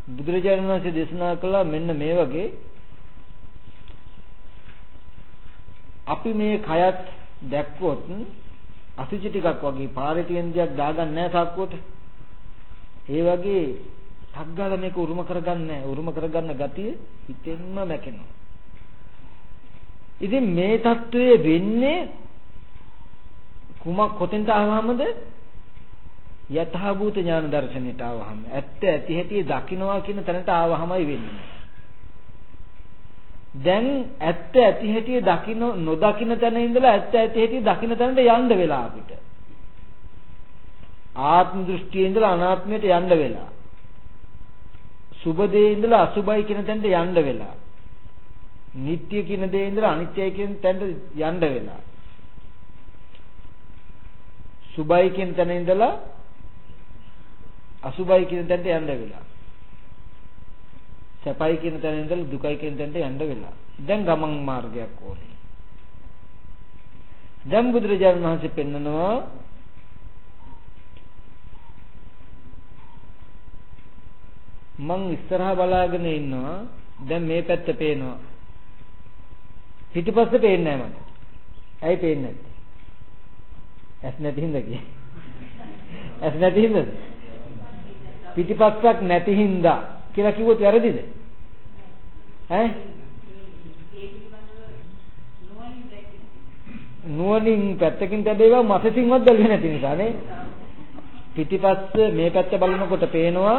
බුදුරජාණන් වහන්සේ දේශනා කළා මෙන්න මේ වගේ අපි මේ කයත් දැක්කොත් අසුචි ටිකක් වගේ පාරේ තියෙන දෙයක් දාගන්න නැහැ සක්කුවට. ඒ වගේ තග්ගල මේක උරුම කරගන්න උරුම කරගන්න ගතිය හිතෙන්ම මැකෙනවා. ඉතින් මේ தત્ත්වය වෙන්නේ කුමක් කොතෙන්ට ආවමද? යථාභූත ඥාන දර්ශනයට ආවහම ඇත්ත ඇති හැටි දකින්නවා කියන තැනට ආවහමයි වෙන්නේ. දැන් ඇත්ත ඇති හැටි දකින්න නොදකින්න තැන ඉඳලා ඇත්ත ඇති හැටි දකින්න තැනට යන්න වෙලා අපිට. ආත්ම දෘෂ්ටියේ ඉඳලා අනාත්මයට යන්න වෙලා. සුබ දේ ඉඳලා අසුබයි කියන තැනට යන්න වෙලා. නিত্য කියන දේ ඉඳලා අනිත්‍යයි කියන තැනට යන්න වෙලා. සුබයි කියන තැන ඉඳලා අසුබයි කියන තැනට යන්න වෙලා. සැපයි කියන තැන ඉඳලා දුකයි කියන තැනට යන්න වෙලා. දැන් ගමන් මාර්ගයක් ඕනේ. දැන් බුදුරජාණන් වහන්සේ පෙන්නනවා මං ඉස්සරහා බලාගෙන ඉන්නවා දැන් මේ පැත්ත පේනවා පිටිපස්ස පේන්නේ නැහැ මට. ඇයි පේන්නේ නැත්තේ? ඇස් නැති හින්දා කියේ. ඇස් නැති හින්දාද? පිටිපස්සක් නැති හින්දා කියලා කිව්වොත් වැරදිද? ඈ? නුවණින් පැත්තකින් තැබේවා මසසින්වත් බැලුවේ නැති නිසා නේ. පිටිපස්ස මේ පැත්ත බලනකොට පේනවා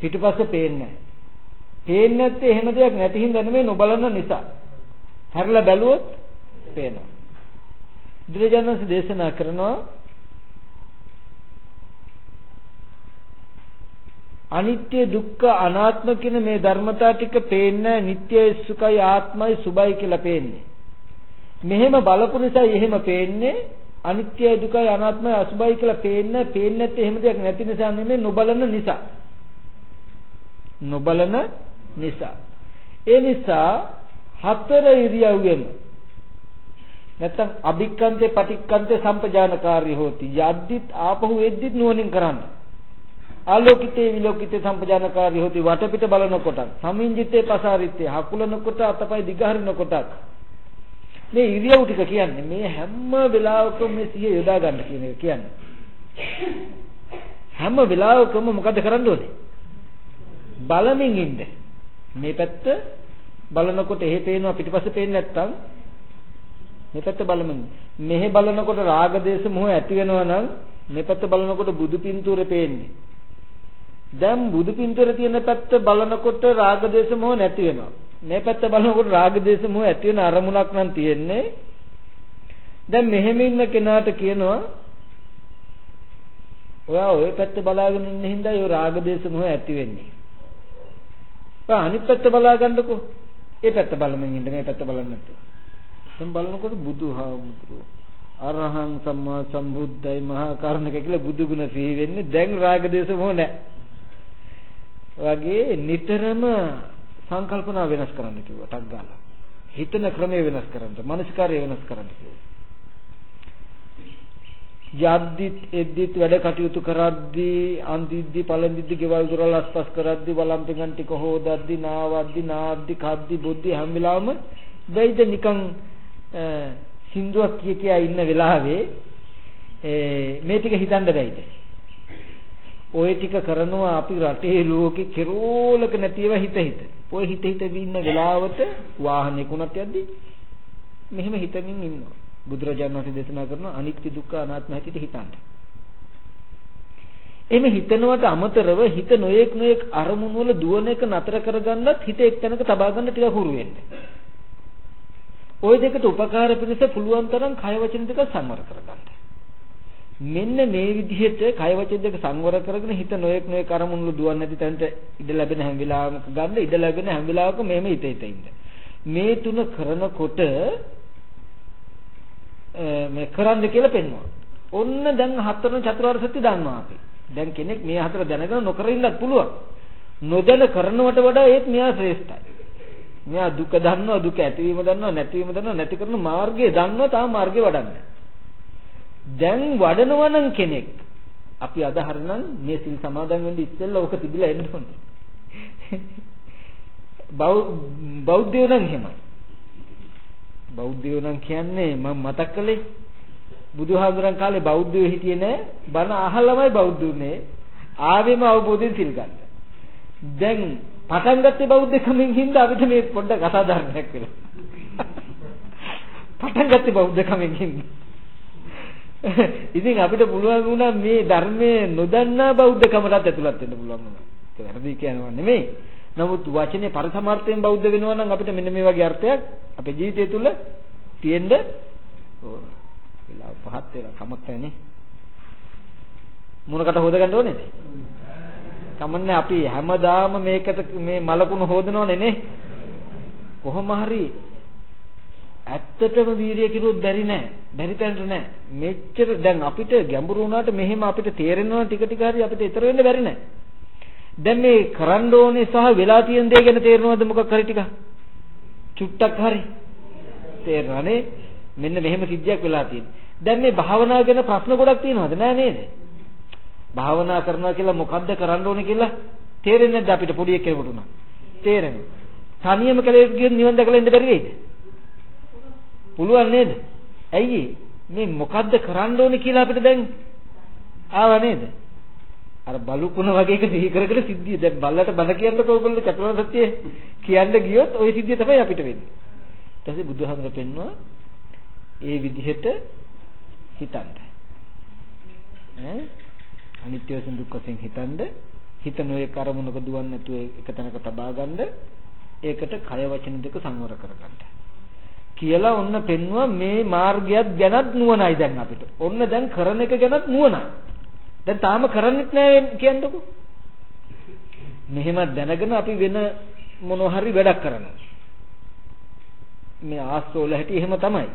පිටිපස්ස පේන්නේ නැහැ. පේන්නේ නැත්තේ එහෙම දෙයක් නැති හින්දා නෙමෙයි නොබලන නිසා. හැරිලා බැලුවොත් පේනවා. බුදුරජාණන් දේශනා කරනවා අනිත්‍ය දුක්ඛ අනාත්ම කියන මේ ධර්මතා ටික පේන්නේ නිට්ටයයි සුඛයි ආත්මයි සුභයි කියලා පේන්නේ. මෙහෙම බලපු නිසා එහෙම පේන්නේ අනිත්‍යයි දුකයි අනාත්මයි අසුභයි කියලා පේන්නේ පේන්නේ නැත්te එහෙම දෙයක් නැති නිසා නෙමෙයි නොබලන නිසා. නොබලන නිසා. ඒ නිසා හතර ඉරියව්වෙම නැත්තම් අභික්කන්තේ පටික්කන්තේ සම්පජානකාරී හොති යද්දිත් ආපහු එද්දිත් නුවණින් කරන්නේ ආලෝකිතේ විලෝකිතේ සම්පජානකාරී හොති වටපිට බලනකොට සමින්ජිතේ පසාරිතේ හකුලනකොට අතපය දිගහරිනකොට. මේ ඉරියව් ටික කියන්නේ මේ හැම වෙලාවකම මේ සිහිය යොදා ගන්න කියන එක කියන්නේ. හැම වෙලාවකම මොකද කරන්න ඕනේ? බලමින් ඉන්න. මේ පැත්ත බලනකොට එහෙ පේනවා පිටිපස්සේ පේන්නේ නැත්තම් මේ පැත්ත බලමින් මෙහෙ බලනකොට රාග දේශ මොහ ඇති වෙනවා නම් මේ පැත්ත බලනකොට බුදු පින්තූරේ පේන්නේ. දැන් බුදු පින්තර තියෙන පැත්ත බලනකොට රාග දේශ මොහ නැති වෙනවා. මේ පැත්ත බලනකොට රාග දේශ මොහ ඇති වෙන අරමුණක් නම් තියෙන්නේ. දැන් මෙහෙම ඉන්න කෙනාට කියනවා ඔයා ওই පැත්ත බලාගෙන ඉන්න හින්දා ඒ රාග දේශ මොහ ඇති වෙන්නේ. ඔයා අනිත් පැත්ත බලා ගන්නකෝ. ඒ පැත්ත බලමින් ඉන්න මේ පැත්ත බලන්න නැතුව. දැන් බලනකොට බුදුහාමුදුරුවෝ අරහං සම්මා සම්බුද්දයි මහා කරුණික කියලා බුදු ගුණ සිහි වෙන්නේ දැන් රාග දේශ මොහ නැහැ. වගේ නිතරම සංකල්පනා වෙනස් කරන්න කිව්වා ටක් ගාලා. හිතන ක්‍රමය වෙනස් කරන්න, මනස්කාරය වෙනස් කරන්න කිව්වා. යද්දිත් එද්දිත් වැඩ කටයුතු කරද්දී අන්දිද්දි පළඳිද්දි ගෙවල් දොරල් අස්පස් කරද්දි වළම්පිඟන් ටික හොදද්දි නාවද්දි නාද්දි කද්දි බුද්ධි හැම වෙලාවම වෙයිද නිකන් සින්දුවක් කිය කියා ඉන්න වෙලාවේ මේ ටික හිතන්න බැයිද ඔය ටික කරනවා අපි රටේ ලෝකේ කෙරෝලක නැතිව හිත හිත. ඔය හිත හිත ඉන්න වෙලාවට වාහනයක උනත් යද්දි මෙහෙම හිතමින් ඉන්නවා. බුදුරජාණන් වහන්සේ දේශනා කරන අනිත්‍ය දුක්ඛ අනාත්ම හැටියට හිතන්න. එමෙ හිතනවට අමතරව හිත නොයෙක් නොයෙක් අරමුණු වල දුවන එක නතර කරගන්නත් හිත එක්තැනක තබා ගන්න ටිකක් හුරු වෙන්න. ওই දෙකට උපකාර පිණිස පුළුවන් තරම් කය වචන දෙක සමර කරගන්න. මෙන්න මේ විදිහට කය වචන දෙක සංවර කරගෙන හිත නොයෙක් නොයෙක් අරමුණු දුවන්නේ නැති තැනට ඉඩ ලැබෙන හැම වෙලාවක ගන්න ඉඩ ලැබෙන හැම වෙලාවක මෙහෙම හිත හිත ඉන්න. මේ තුන කරනකොට මේ කරන්න කියලා පෙන්වනවා. ඔන්න දැන් හතරන චතුරාර්ය සත්‍ය දන්නවා අපි. දැන් කෙනෙක් මේ හතර දැනගෙන නොකර ඉන්නත් පුළුවන්. නොදැන කරනවට වඩා ඒත් මෙයා ශ්‍රේෂ්ඨයි. මෙයා දුක දන්නවා දුක ඇතිවීම දන්නවා නැතිවීම දන්නවා නැති කරන මාර්ගය දන්නවා තාම මාර්ගේ වඩන්නේ. දැන් වඩනවා නම් කෙනෙක් අපි අද හරිනම් මේ සිල් සමාදන් වෙන්න ඉස්සෙල්ලා ඔක තිබිලා එන්න ඕනේ. බෞද්ධයෝ නම් එහෙමයි. බෞද්ධයෝ නම් කියන්නේ මම මතක් කළේ බුදුහාමුදුරන් කාලේ බෞද්ධයෝ හිටියේ නෑ බණ අහලමයි බෞද්ධුනේ ආවෙම අවබෝධයෙන් සිල් ගන්න. දැන් පටන් ගත්තේ බෞද්ධකමින් හින්දා අපිට මේ පොඩ්ඩක් අසාධාරණයක් වෙලා. <laughs> පටන් ගත්තේ බෞද්ධකමින් හින්දා. ඉතින් අපිට පුළුවන් වුණා මේ ධර්මයේ නොදන්නා බෞද්ධකමටත් ඇතුළත් වෙන්න පුළුවන් වුණා. ඒක වැරදි කියනවා නෙමෙයි. නමුත් වචනේ පරිසමාර්ථයෙන් බෞද්ධ වෙනවා නම් අපිට මෙන්න මේ වගේ අර්ථයක් අපේ ජීවිතය තුළ තියෙන්න ඕන. වෙලාව පහත් වෙලා කමක් නැහැ මොනකට හොදගන්න ඕනේද? කමන්නේ අපි හැමදාම මේකට මේ මලකුණු හොදනවනේ නේ. කොහොම හරි ඇත්තටම වීරිය කිරුවොත් බැරි නෑ. බැරි තැනට නෑ. මෙච්චර දැන් අපිට ගැඹුරු වුණාට මෙහෙම අපිට තේරෙනවා ටික ටික හරි අපිට ඊතර වෙන්න බැරි නෑ. දැන් මේ කරන්න ඕනේ සහ වෙලා තියෙන දේ ගැන තේරෙනවද මොකක් හරි ටිකක්? චුට්ටක් හරි තේරෙනවනේ. මෙන්න මෙහෙම සිද්ධියක් වෙලා තියෙනවා. දැන් මේ භාවනාව ගැන ප්‍රශ්න ගොඩක් තියෙනවද? නෑ නේද? භාවනා කරනවා කියලා මොකද්ද කරන්න ඕනේ කියලා තේරෙන්නේ නැද්ද අපිට පොඩි එකෙකුට උනා? තේරෙනවා. තනියම කලේ ගියොත් නිවන් දැකලා ඉන්න බැරි වෙයිද? පුළුවන් නේද? ඇයි මේ මොකද්ද කරන්න ඕනේ කියලා අපිට දැන් ආව නේද? අර බලුකුණ වගේ එක සිහි කර කර සිද්ධිය දැන් බල්ලට බල කියන්නකෝ ඔයගොල්ලෝ චතුරාර්ය සත්‍ය කියන්න ගියොත් ওই සිද්ධිය තමයි අපිට වෙන්නේ. ඊට පස්සේ බුදුහාමර පෙන්නවා ඒ විදිහට හිතන්න. ඈ අනිත්‍ය වශයෙන් දුක් වශයෙන් හිතනද හිත නොයේ කරමුණක දුවන්නේ නැතුව එක තැනක තබා ගන්න ඒකට කය වචන දෙක සංවර කරගන්න. කියලා ඔන්න පෙන්වුවා මේ මාර්ගයත් ගැනත් නුවණයි දැන් අපිට. ඔන්න දැන් කරන එක ගැනත් නුවණයි. දැන් තාම කරන්නෙත් නෑ කියන්නකෝ. මෙහෙම දැනගෙන අපි වෙන මොනවා හරි වැඩක් කරනවා. මේ ආස්තෝල හැටි එහෙම තමයි.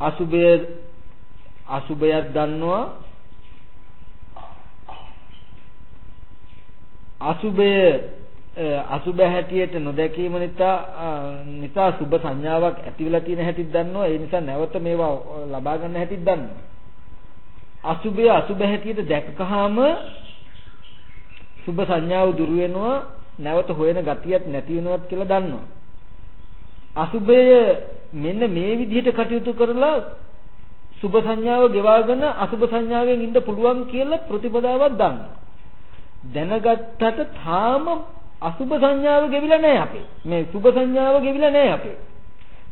අසුබය අසුබයක් දන්නවා අසුබය අසුබ හැටියට නොදැකීම නිසා නිසා සුබ සංඥාවක් ඇති වෙලා තියෙන හැටිත් දන්නවා. ඒ නිසා නැවත මේවා ලබා ගන්න හැටිත් දන්නවා. අසුබය අසුබ හැටියට දැක්කහම සුබ සංඥාව දුර වෙනවා නැවත හොයන ගතියක් නැති වෙනවත් කියලා දන්නවා. අසුබය මෙන්න මේ විදිහට කටයුතු කරලා සුබ සංඥාව ගෙවාගෙන අසුබ සංඥාවෙන් ඉන්න පුළුවන් කියලා ප්‍රතිපදාවක් දන්නවා. දැනගත්තට තාම අසුබ සංඥාව ගෙවිලා නැහැ අපේ. මේ සුබ සංඥාව ගෙවිලා නැහැ අපේ.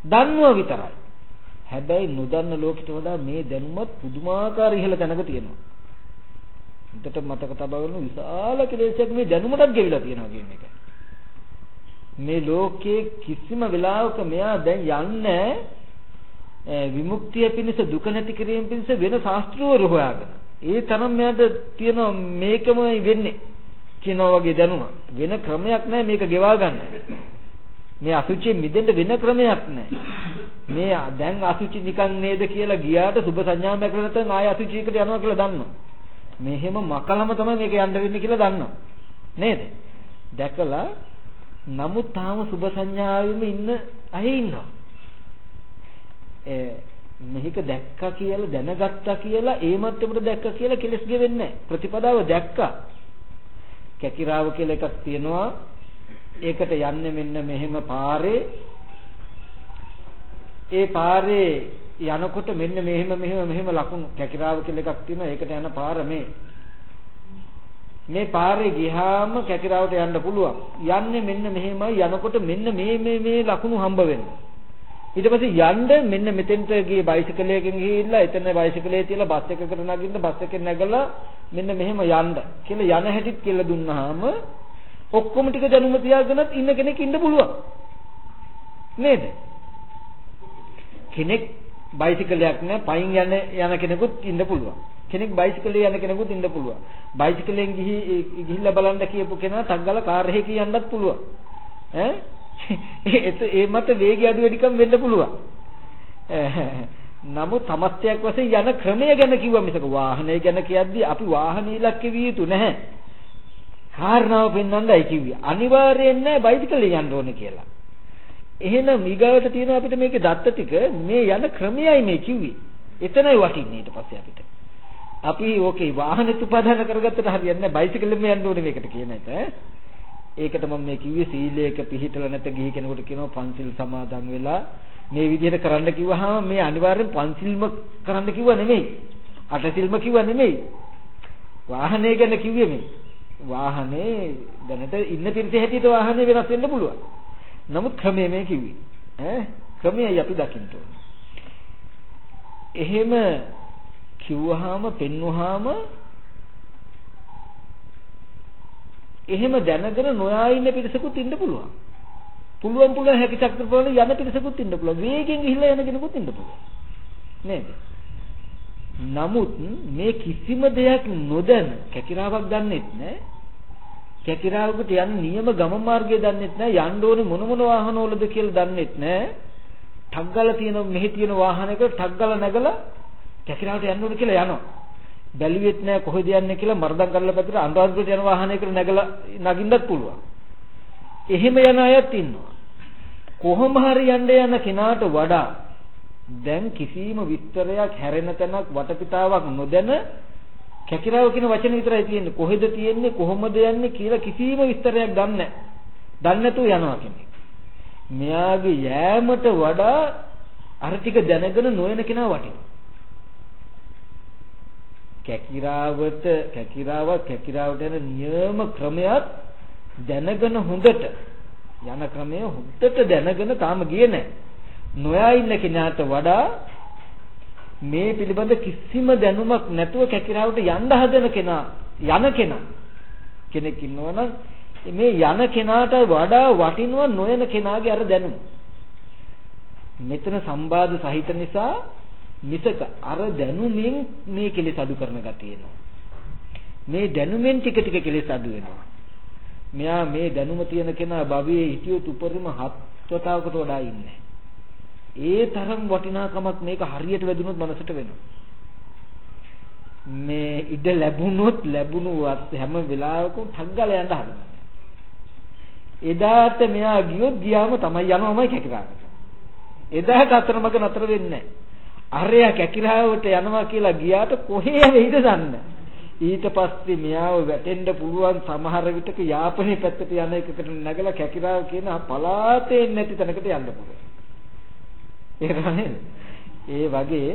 දන්නවා විතරයි. හැබැයි නොදන්න ලෝකෙට වඩා මේ දැනුමත් පුදුමාකාර ඉහළ තැනක තියෙනවා. හිතට මතක තබා ගන්න විශාල කෙලෙසයක් මේ දැනුමටත් ගෙවිලා තියෙනවා කියන එක. මේ ලෝකයේ කිසිම වෙලාවක මෙයා දැන් යන්නේ විමුක්තිය පිණිස දුක නැති කිරීම පිණිස වෙන ශාස්ත්‍රවරු හොයාගෙන. ඒ තරම් මෙයාට තියෙනවා මේකමයි වෙන්නේ. කියනවා වගේ දැනුම. වෙන ක්‍රමයක් නැහැ මේක ගෙවා ගන්න. මේ අසුචියෙන් මිදෙන්න වෙන ක්‍රමයක් නැහැ. මේ දැන් අසුචි නිකන් නේද කියලා ගියාට සුබ සංඥාවක් කරලා නැත්නම් ආය අසුචියකට යනවා කියලා දන්නවා. මෙහෙම මකලම තමයි මේක යන්න වෙන්නේ කියලා දන්නවා. නේද? දැකලා නමුත් තාම සුබ සංඥාවෙම ඉන්න අය ඉන්නවා. මේක දැක්කා කියලා දැනගත්තා කියලා ඒ මට්ටමට දැක්කා කියලා කෙලස් ගෙවෙන්නේ නැහැ. ප්‍රතිපදාව දැක්කා. කැකිරාව කියලා එකක් තියෙනවා. ඒකට යන්නේ මෙන්න මෙහෙම පාරේ. ඒ පාරේ යනකොට මෙන්න මෙහෙම මෙහෙම මෙහෙම ලකුණු කැකිරාව කියලා එකක් තියෙනවා. ඒකට යන පාර මේ. මේ පාරේ ගියාම කැකිරාවට යන්න පුළුවන්. යන්නේ මෙන්න මෙහෙමයි යනකොට මෙන්න මේ මේ මේ ලකුණු හම්බ වෙනවා. ඊට පස්සේ යන්න මෙන්න මෙතෙන්ට ගියේ බයිසිකලයකින් ගිහිල්ලා එතන බයිසිකලේ තියලා බස් එකකට නගින්න බස් එකෙන් නැගලා මෙන්න මෙහෙම යන්න කියලා යන හැටිත් කියලා දුන්නාම ඔක්කොම ටික දැනුම තියාගෙනත් ඉන්න කෙනෙක් ඉන්න පුළුවන්. නේද? කෙනෙක් බයිසිකලයක් නෑ පයින් යන යන කෙනෙකුත් ඉන්න පුළුවන්. කෙනෙක් බයිසිකලේ යන කෙනෙකුත් ඉන්න පුළුවන්. බයිසිකලෙන් ගිහි ගිහිල්ලා බලන්න කියපු කෙනා ටක් ගාලා කාර් එකේ යන්නත් පුළුවන්. ඈ? ඒ මත වේගය අඩු වැඩිකම් වෙන්න පුළුවන්. නමුත් සමස්තයක් වශයෙන් යන ක්‍රමය ගැන කිව්වා මිසක වාහනය ගැන කියද්දී අපි වාහන ඉලක්ක විය යුතු නැහැ. කාරණාව පෙන්වන්නයි කිව්වේ. අනිවාර්යෙන් නෑ බයිසිකලෙන් යන්න ඕනේ කියලා. එහෙනම් ඊගාවට තියෙන අපිට මේකේ දත්ත ටික මේ යන ක්‍රමයයි මේ කිව්වේ. එතනයි වටින්නේ ඊට පස්සේ අපිට. අපි ඕකේ වාහනෙත් උපාදාන කරගත්තට හරියන්නේ නැහැ බයිසිකලෙම යන්න ඕනේ මේකට කියන එක ඈ. ඒකට මම මේ කිව්වේ සීලයක පිළිහිටලා නැත ගිහි කෙනෙකුට කියනවා පන්සිල් සමාදන් වෙලා මේ විදිහට කරන්න කිව්වහම මේ අනිවාර්යෙන් පන්සිල්ම කරන්න කිව්ව නෙමෙයි. අටසිල්ම කිව්ව නෙමෙයි. වාහනේ ගැන කිව්වේ මේ. වාහනේ දැනට ඉන්න පිරිස හැටියට වාහනේ වෙනස් වෙන්න පුළුවන්. නමුත් ක්‍රමය මේ කිව්වේ. ඈ ක්‍රමයයි අපි දකින්න ඕනේ. එහෙම කිව්වහම පෙන්වුවාම එහෙම දැනගෙන නොයා ඉන්න පිරිසකුත් ඉන්න පුළුවන්. පුළුවන් පුළුවන් හැකි ශක්ති ප්‍රමාණය යන පිරිසකුත් ඉන්න පුළුවන්. වේගෙන් ගිහිල්ලා යන කෙනෙකුත් ඉන්න පුළුවන්. නේද? නමුත් මේ කිසිම දෙයක් නොදැන කැකිරාවක් දන්නෙත් නැහැ. කැකිරාවකට යන නියම ගම මාර්ගය දන්නෙත් නැහැ. යන්න ඕනේ මොන මොන වාහනවලද කියලා දන්නෙත් නැහැ. ටග්ගල තියෙන මෙහි තියෙන වාහනයක ටග්ගල නැගලා කැකිරාවට යන්න ඕනේ කියලා යනවා. බැලුවෙත් නෑ කොහෙද යන්නේ කියලා මරදම් කරලා පැත්තට අනුරාධපුරට යන වාහනයකට නැගලා නගින්නත් පුළුවන්. එහෙම යන අයත් ඉන්නවා. කොහොම හරි යන්න යන කෙනාට වඩා දැන් කිසිම විස්තරයක් හැරෙන තැනක් වටපිටාවක් නොදැන කැකිරාව කියන වචන විතරයි තියෙන්නේ. කොහෙද තියෙන්නේ කොහොමද යන්නේ කියලා කිසිම විස්තරයක් දන්නේ නැහැ. දන්නේ නැතුව යනවා කෙනෙක්. මෙයාගේ යෑමට වඩා අර ටික දැනගෙන නොයන කෙනා වටිනවා. කැකිරාවට කැකිරාව කැකිරාවට යන නියම ක්‍රමයක් දැනගෙන හොඳට යන ක්‍රමය හොඳට දැනගෙන තාම ගියේ නැහැ. නොයා ඉන්න කෙනාට වඩා මේ පිළිබඳ කිසිම දැනුමක් නැතුව කැකිරාවට යන්න හදන කෙනා යන කෙනා කෙනෙක් ඉන්නවනම් මේ යන කෙනාට වඩා වටිනවා නොයන කෙනාගේ අර දැනුම. මෙතන සම්බාධ සහිත නිසා මිසක අර දැනුමින් මේ කෙලෙස් අඩු කරන ගතිය එනවා. මේ දැනුමෙන් ටික ටික කෙලෙස් අඩු වෙනවා. මෙයා මේ දැනුම තියෙන කෙනා භවයේ හිටියොත් උපරිම හත් වතාවකට වඩා ඉන්නේ. ඒ තරම් වටිනාකමක් මේක හරියට වැදුනොත් මනසට වෙනවා. මේ ඉඩ ලැබුණොත් ලැබුණු හැම වෙලාවකම ઠග්ගල යන්න හදනවා. එදාට මෙයා ගියොත් ගියාම තමයි යනවමයි කැකිරාකට. එදාට අතරමඟ නතර වෙන්නේ නැහැ. අරයා කැකිරාවට යනවා කියලා ගියාට කොහේ වෙයිද දන්නේ ඊට පස්සේ මෙයාව වැටෙන්න පුළුවන් සමහර විටක යාපනයේ පැත්තට යන එකකට නැගලා කැකිරාව කියන පලාතේ නැති තැනකට යන්න පුළුවන්. ඒක නේද? ඒ වගේ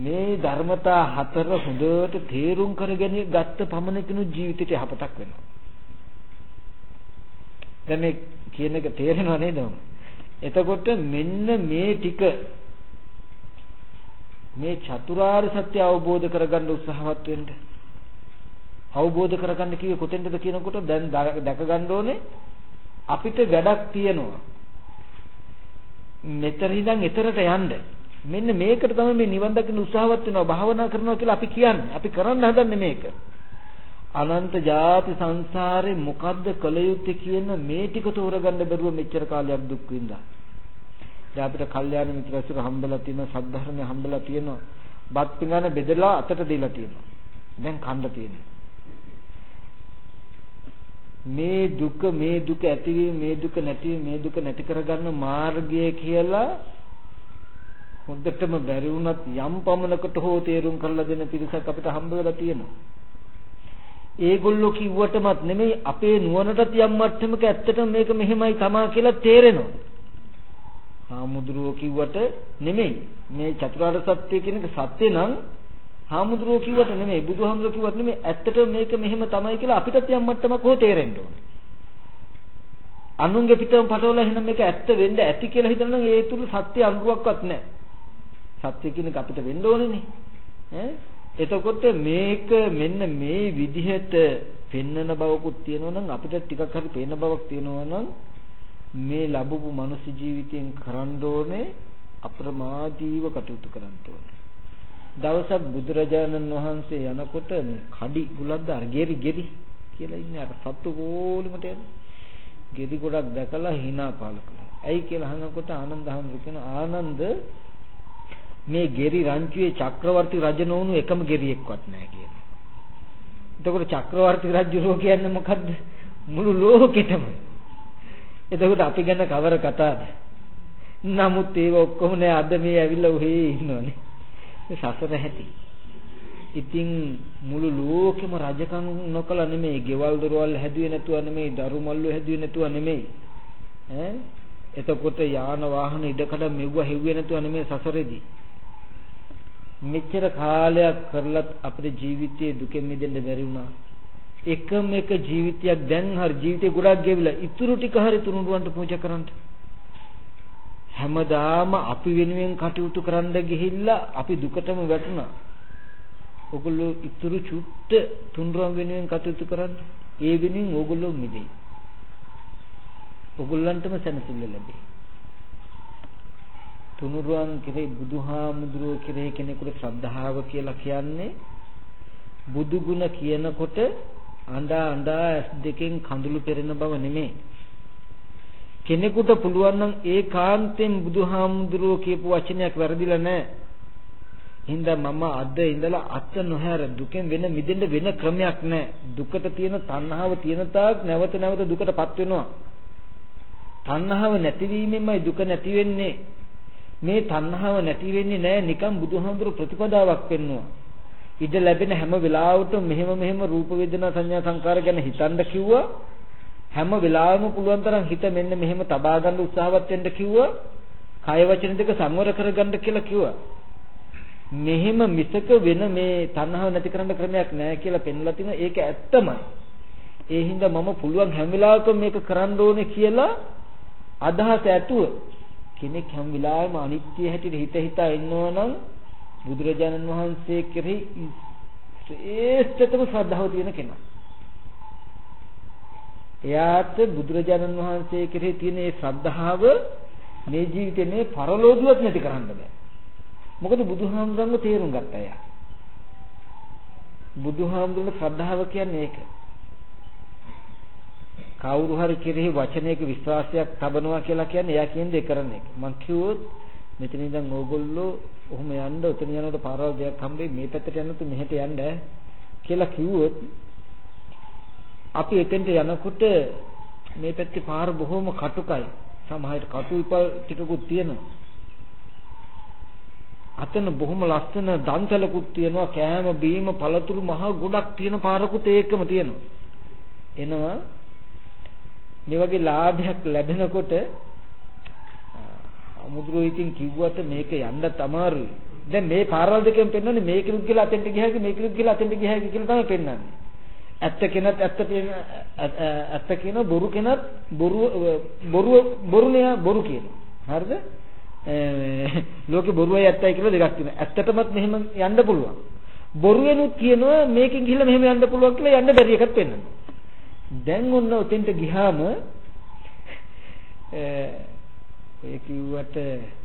මේ ධර්මතා හතර හොඳට තේරුම් කරගෙන ගත්ත පමණකිනු ජීවිතේට යහපතක් වෙනවා. දැන් මේ කියන එක තේරෙනව නේද? එතකොට මෙන්න මේ ටික මේ චතුරාර්ය සත්‍ය අවබෝධ කරගන්න උත්සාහවත් වෙන්න. අවබෝධ කරගන්න කිව්වේ කොතෙන්ද කියනකොට දැන් දැක ගන්න ඕනේ අපිට වැඩක් තියෙනවා. මෙතන ඉඳන් එතරට යන්න. මෙන්න මේකට තමයි මේ නිවන් දකින්න උත්සාහවත් වෙනවා භාවනා කරනවා කියලා අපි කියන්නේ. අපි කරන්න හදන්නේ මේක. අනන්ත ಜಾති සංසාරේ මොකද්ද කළ යුත්තේ කියන මේ ටික තෝරගන්න බැරුව මෙච්චර කාලයක් දුක් විඳා. දැන් අපිට කල්යාණ මිත්‍රසුර හම්බලා තියෙන සද්ධර්මය හම්බලා තියෙනවා. බත් පිඟාන බෙදලා අතට දීලා තියෙනවා. දැන් කන්න තියෙනවා. මේ දුක මේ දුක ඇතිවීම මේ දුක නැතිවීම මේ දුක නැති කරගන්න මාර්ගය කියලා හොඳටම බැරි වුණත් යම් පමණකට හෝ තේරුම් කරලා දෙන පිරිසක් අපිට හම්බ වෙලා තියෙනවා. ඒගොල්ලෝ කිව්වටමත් නෙමෙයි අපේ නුවණටත් යම් මට්ටමක ඇත්තටම මේක මෙහෙමයි තමා කියලා තේරෙනවා. හාමුදුරුවෝ කිව්වට නෙමෙයි මේ චතුරාර්ය සත්‍ය කියන එක සත්‍ය නම් හාමුදුරුවෝ කිව්වට නෙමෙයි බුදුහාමුදුරුවෝ කිව්වට නෙමෙයි ඇත්තටම මේක මෙහෙම තමයි කියලා අපිටත් යම් මට්ටමක හෝ තේරෙන්න ඕනේ. අනුන්ගේ පිටම පටවලා එහෙනම් මේක ඇත්ත වෙන්න ඇති කියලා හිතනනම් ඒ තුල සත්‍ය අනුරුවක්වත් නැහැ. සත්‍ය කියන එක අපිට වෙන්න ඕනේනේ. ඈ එතකොට මේක මෙන්න මේ විදිහට පෙන්නන බවකුත් තියෙනවා නම් අපිට ටිකක් හරි පේන බවක් තියෙනවා නම් මේ ලැබපු මනුස්ස ජීවිතයෙන් කරන්න ඕනේ අප්‍රමාදීව කටයුතු කරන්න ඕනේ. දවසක් බුදුරජාණන් වහන්සේ යනකොට කඩි බුලද්ද අර ගෙරි ගෙරි කියලා ඉන්නේ අර සත්තු ගෝලෙමට යන ගෙරි ගොඩක් දැකලා hina පාල කළා. ඇයි කියලා අහනකොට ආනන්ද හඳු කියන ආනන්ද මේ ගෙරි රංචුවේ චක්‍රවර්ති රජ නොවුණු එකම ගෙරියෙක්වත් නැහැ කියනවා. එතකොට චක්‍රවර්ති රජුරෝ කියන්නේ මොකද්ද? මුළු ලෝකෙටම. එතකොට අපි ගැන කවර කතාවද? නමුත් ඒව ඔක්කොම නෑ අද මේ ඇවිල්ලා ඔහේ ඉන්නෝනේ. සසර හැටි. ඉතින් මුළු ලෝකෙම රජකම් නොකල නෙමෙයි, ගෙවල් දොරවල් හැදුවේ නැතුව නෙමෙයි, දරු මල්ලු හැදුවේ නැතුව නෙමෙයි. ඈ එතකොට යාන වාහන ඉඩකඩ මෙව්ව හෙව්වේ නැතුව නෙමෙයි සසරේදී. මෙච්චර කාලයක් කරලත් අපේ ජීවිතයේ දුකෙන් මිදෙන්න බැරි වුණා. එකම එක ජීවිතයක් දැන් හරි ජීවිතේ ගොඩක් ගෙවිලා ඉතුරු ටික හරි තුනුරුවන්ට පූජා කරන්න. හැමදාම අපි වෙනුවෙන් කටයුතු කරන්න ගිහිල්ලා අපි දුකටම වැටුණා. ඔගොල්ලෝ ඉතුරු චුට්ට තුනුරුවන් වෙනුවෙන් කටයුතු කරන්න. ඒ වෙනුවෙන් ඕගොල්ලෝ මිදෙයි. ඔගොල්ලන්ටම සැනසෙල්ල ලැබෙයි. තුනුරුවන් කෙරෙහි බුදුහාමුදුරුවෝ කෙරෙහි කෙනෙකුට ශ්‍රද්ධාව කියලා කියන්නේ බුදු ගුණ කියනකොට අඬා අඬා ඇස් දෙකෙන් කඳුළු පෙරෙන බව නෙමෙයි. කෙනෙකුට පුළුවන් නම් ඒකාන්තයෙන් බුදුහාමුදුරුවෝ කියපු වචනයක් වැරදිලා නැහැ. හින්දා මම අද ඉඳලා අත නොහැර දුකෙන් වෙන මිදෙන්න වෙන ක්‍රමයක් නැහැ. දුකට තියෙන තණ්හාව තියෙන තාක් නැවත නැවත දුකටපත් වෙනවා. තණ්හාව නැතිවීමෙන්මයි දුක නැති වෙන්නේ. මේ තණ්හාව නැති වෙන්නේ නැහැ නිකම් බුදුහාමුදුරු ප්‍රතිපදාවක් වෙන්නවා. ඉඩ ලැබෙන හැම වෙලාවටම මෙහෙම මෙහෙම රූප වේදනා සංඥා සංකාර ගැන හිතන්න කිව්වා. හැම වෙලාවෙම පුළුවන් තරම් හිත මෙන්න මෙහෙම තබා ගන්න උත්සාහවත් වෙන්න කිව්වා. කය වචන දෙක සංවර කරගන්න කියලා කිව්වා. මෙහෙම මිසක වෙන මේ තණ්හාව නැති කරන්න ක්‍රමයක් නැහැ කියලා පෙන්ලා තිනවා. ඒක ඇත්තමයි. ඒ හින්දා මම පුළුවන් හැම වෙලාවකම මේක කරන්න ඕනේ කියලා අදහස ඇතුව කෙනෙක් හැම වෙලාවෙම අනිත්‍ය හැටියට හිත හිතා ඉන්නවා නම් බුදුරජාණන් වහන්සේ කෙරෙහි ශ්‍රේෂ්ඨතම ශ්‍රද්ධාව තියෙන කෙනා. එයාට බුදුරජාණන් වහන්සේ කෙරෙහි තියෙන මේ ශ්‍රද්ධාව මේ ජීවිතේ මේ පරලෝදුවත් නැති කරන්න බෑ. මොකද බුදුහාමුදුරන්ව තේරුම් ගත්තා එයා. බුදුහාමුදුරන්ගේ ශ්‍රද්ධාව කියන්නේ ඒක. කවුරු හරි කෙරෙහි වචනයක විශ්වාසයක් තබනවා කියලා කියන්නේ එයා කියන්නේ ඒ කරන එක. මං කිව්වොත් මෙතන ඉඳන් ඕගොල්ලෝ ඔහොම යන්න උතන යනකොට පාරවල් දෙයක් හම්බෙයි මේ පැත්තට යන්නත් මෙහෙට යන්න කියලා කිව්වොත් අපි එතෙන්ට යනකොට මේ පැත්තේ පාර බොහොම කටුකයි. සමහරට කටු ඉපල් ටිකකුත් තියෙනවා. අතන බොහොම ලස්සන දන්සලකුත් තියෙනවා කෑම බීම පළතුරු මහ ගොඩක් තියෙන පාරකුත් ඒකම තියෙනවා. එනවා මේ වගේ ලාභයක් ලැබෙනකොට අමුද්‍රෝ ඉතින් කිව්වට මේක යන්නත් අමාරුයි. දැන් මේ පාරවල් දෙකෙන් පෙන්වන්නේ මේකෙනුත් කියලා අතෙන්ට ගියාගේ මේකෙනුත් කියලා අතෙන්ට ගියාගේ කියලා තමයි පෙන්වන්නේ. ඇත්ත කෙනත් ඇත්ත තියෙන ඇත්ත කියන බොරු කෙනත් බොරු බොරු බොරුනේ බොරු කියන. හරිද? ලෝකේ බොරුවයි ඇත්තයි කියලා දෙකක් තියෙනවා. ඇත්තටමත් මෙහෙම යන්න පුළුවන්. බොරුවෙනුත් කියනවා මේකෙන් ගිහිල්ලා මෙහෙම යන්න පුළුවන් කියලා යන්න බැරි එකක් පෙන්වනවා. දැන් ඔන්න ඔතෙන්ට ගියාම ඒ කිව්වට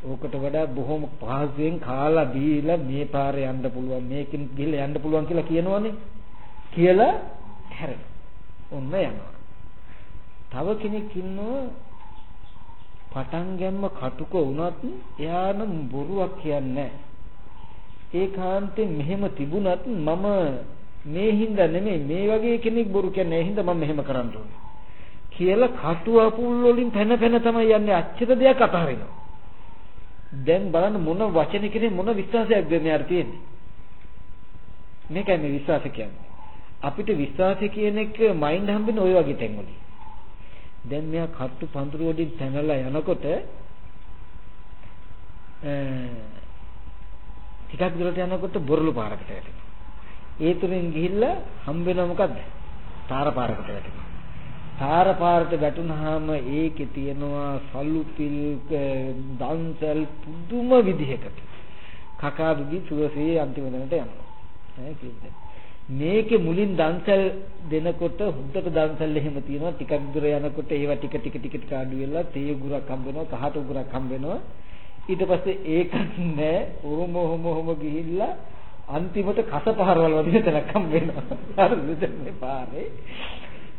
ඕකට වඩා බොහොම පහසුවෙන් කාලා බීලා මේ පාරේ යන්න පුළුවන් මේකෙන් ගිහලා යන්න පුළුවන් කියලා කියනවනේ කියලා හැරෙන. ඔන්න යනවා. තව කෙනෙක් ඉන්නවා පටන් ගැම්ම කටුක වුණත් එයානම් බොරුවක් කියන්නේ ඒකාන්තයෙන් මෙහෙම තිබුණත් මම මේ හින්දා නෙමෙයි මේ වගේ කෙනෙක් බොරු කියන්නේ ඒ හින්දා මම මෙහෙම කරන්න ඕනේ. කියලා කටු අපුල් වලින් පැන පැන තමයි යන්නේ අච්චර දෙයක් අතහරිනවා. දැන් බලන්න මොන වචන කෙනේ මොන විශ්වාසයක්ද මෙයාට තියෙන්නේ. මේකයි මේ විශ්වාස කියන්නේ. අපිට විශ්වාසය කියන එක මයින්ඩ් හම්බෙන්නේ ওই වගේ තැන්වලින්. දැන් මෙයා කට්ටු පඳුරු වලින් පැනලා යනකොට ටිකක් දුරට යනකොට බොරළු පාරකට වැටෙනවා. ඒ තුලින් ගිහිල්ලා හම්බ වෙනව මොකද්ද? තාර පාරකට වැටෙනවා. තාර පාරට වැටුනහම ඒකේ තියෙනවා සල්ලු පිල් දන්සල් පුදුම විදිහකට. කකා බිබි සුවසේ අන්තිම දනට යනවා. ඈ කිව්වේ. මේකේ මුලින් දන්සල් දෙනකොට හුද්දට දන්සල් එහෙම තියෙනවා ටිකක් දුර යනකොට ඒවා ටික ටික ටික ටික අඩු වෙලා තේ උගුරක් හම්බ වෙනවා කහට උගුරක් හම්බ වෙනවා ඊට පස්සේ ඒකත් නෑ ඔහොම ඔහොම ඔහොම ගිහිල්ලා අන්තිමට කස පහරවල් වදින තැනක් හම්බ වෙනවා හරිද මේ පාරේ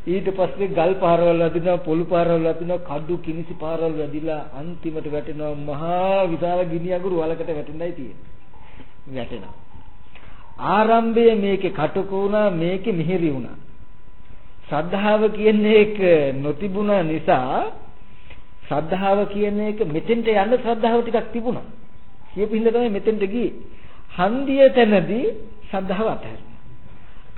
ඊට පස්සේ ගල් පාරවල් වදිනවා පොළු පාරවල් වදිනවා කඩු කිනිසි පාරවල් වදිලා අන්තිමට වැටෙනවා මහා විශාල ගිනි අඟුරු වලකට වැටෙන්නයි තියෙන්නේ වැටෙනවා ආරම්භයේ මේකේ කටුක වුණා මේකේ මිහිරි වුණා ශ්‍රද්ධාව කියන්නේ එක නොතිබුණ නිසා ශ්‍රද්ධාව කියන එක මෙතෙන්ට යන්න ශ්‍රද්ධාව ටිකක් තිබුණා. සියපින්ද තමයි මෙතෙන්ට ගියේ. හන්දිය තැනදී ශ්‍රද්ධාව අතහැරුණා.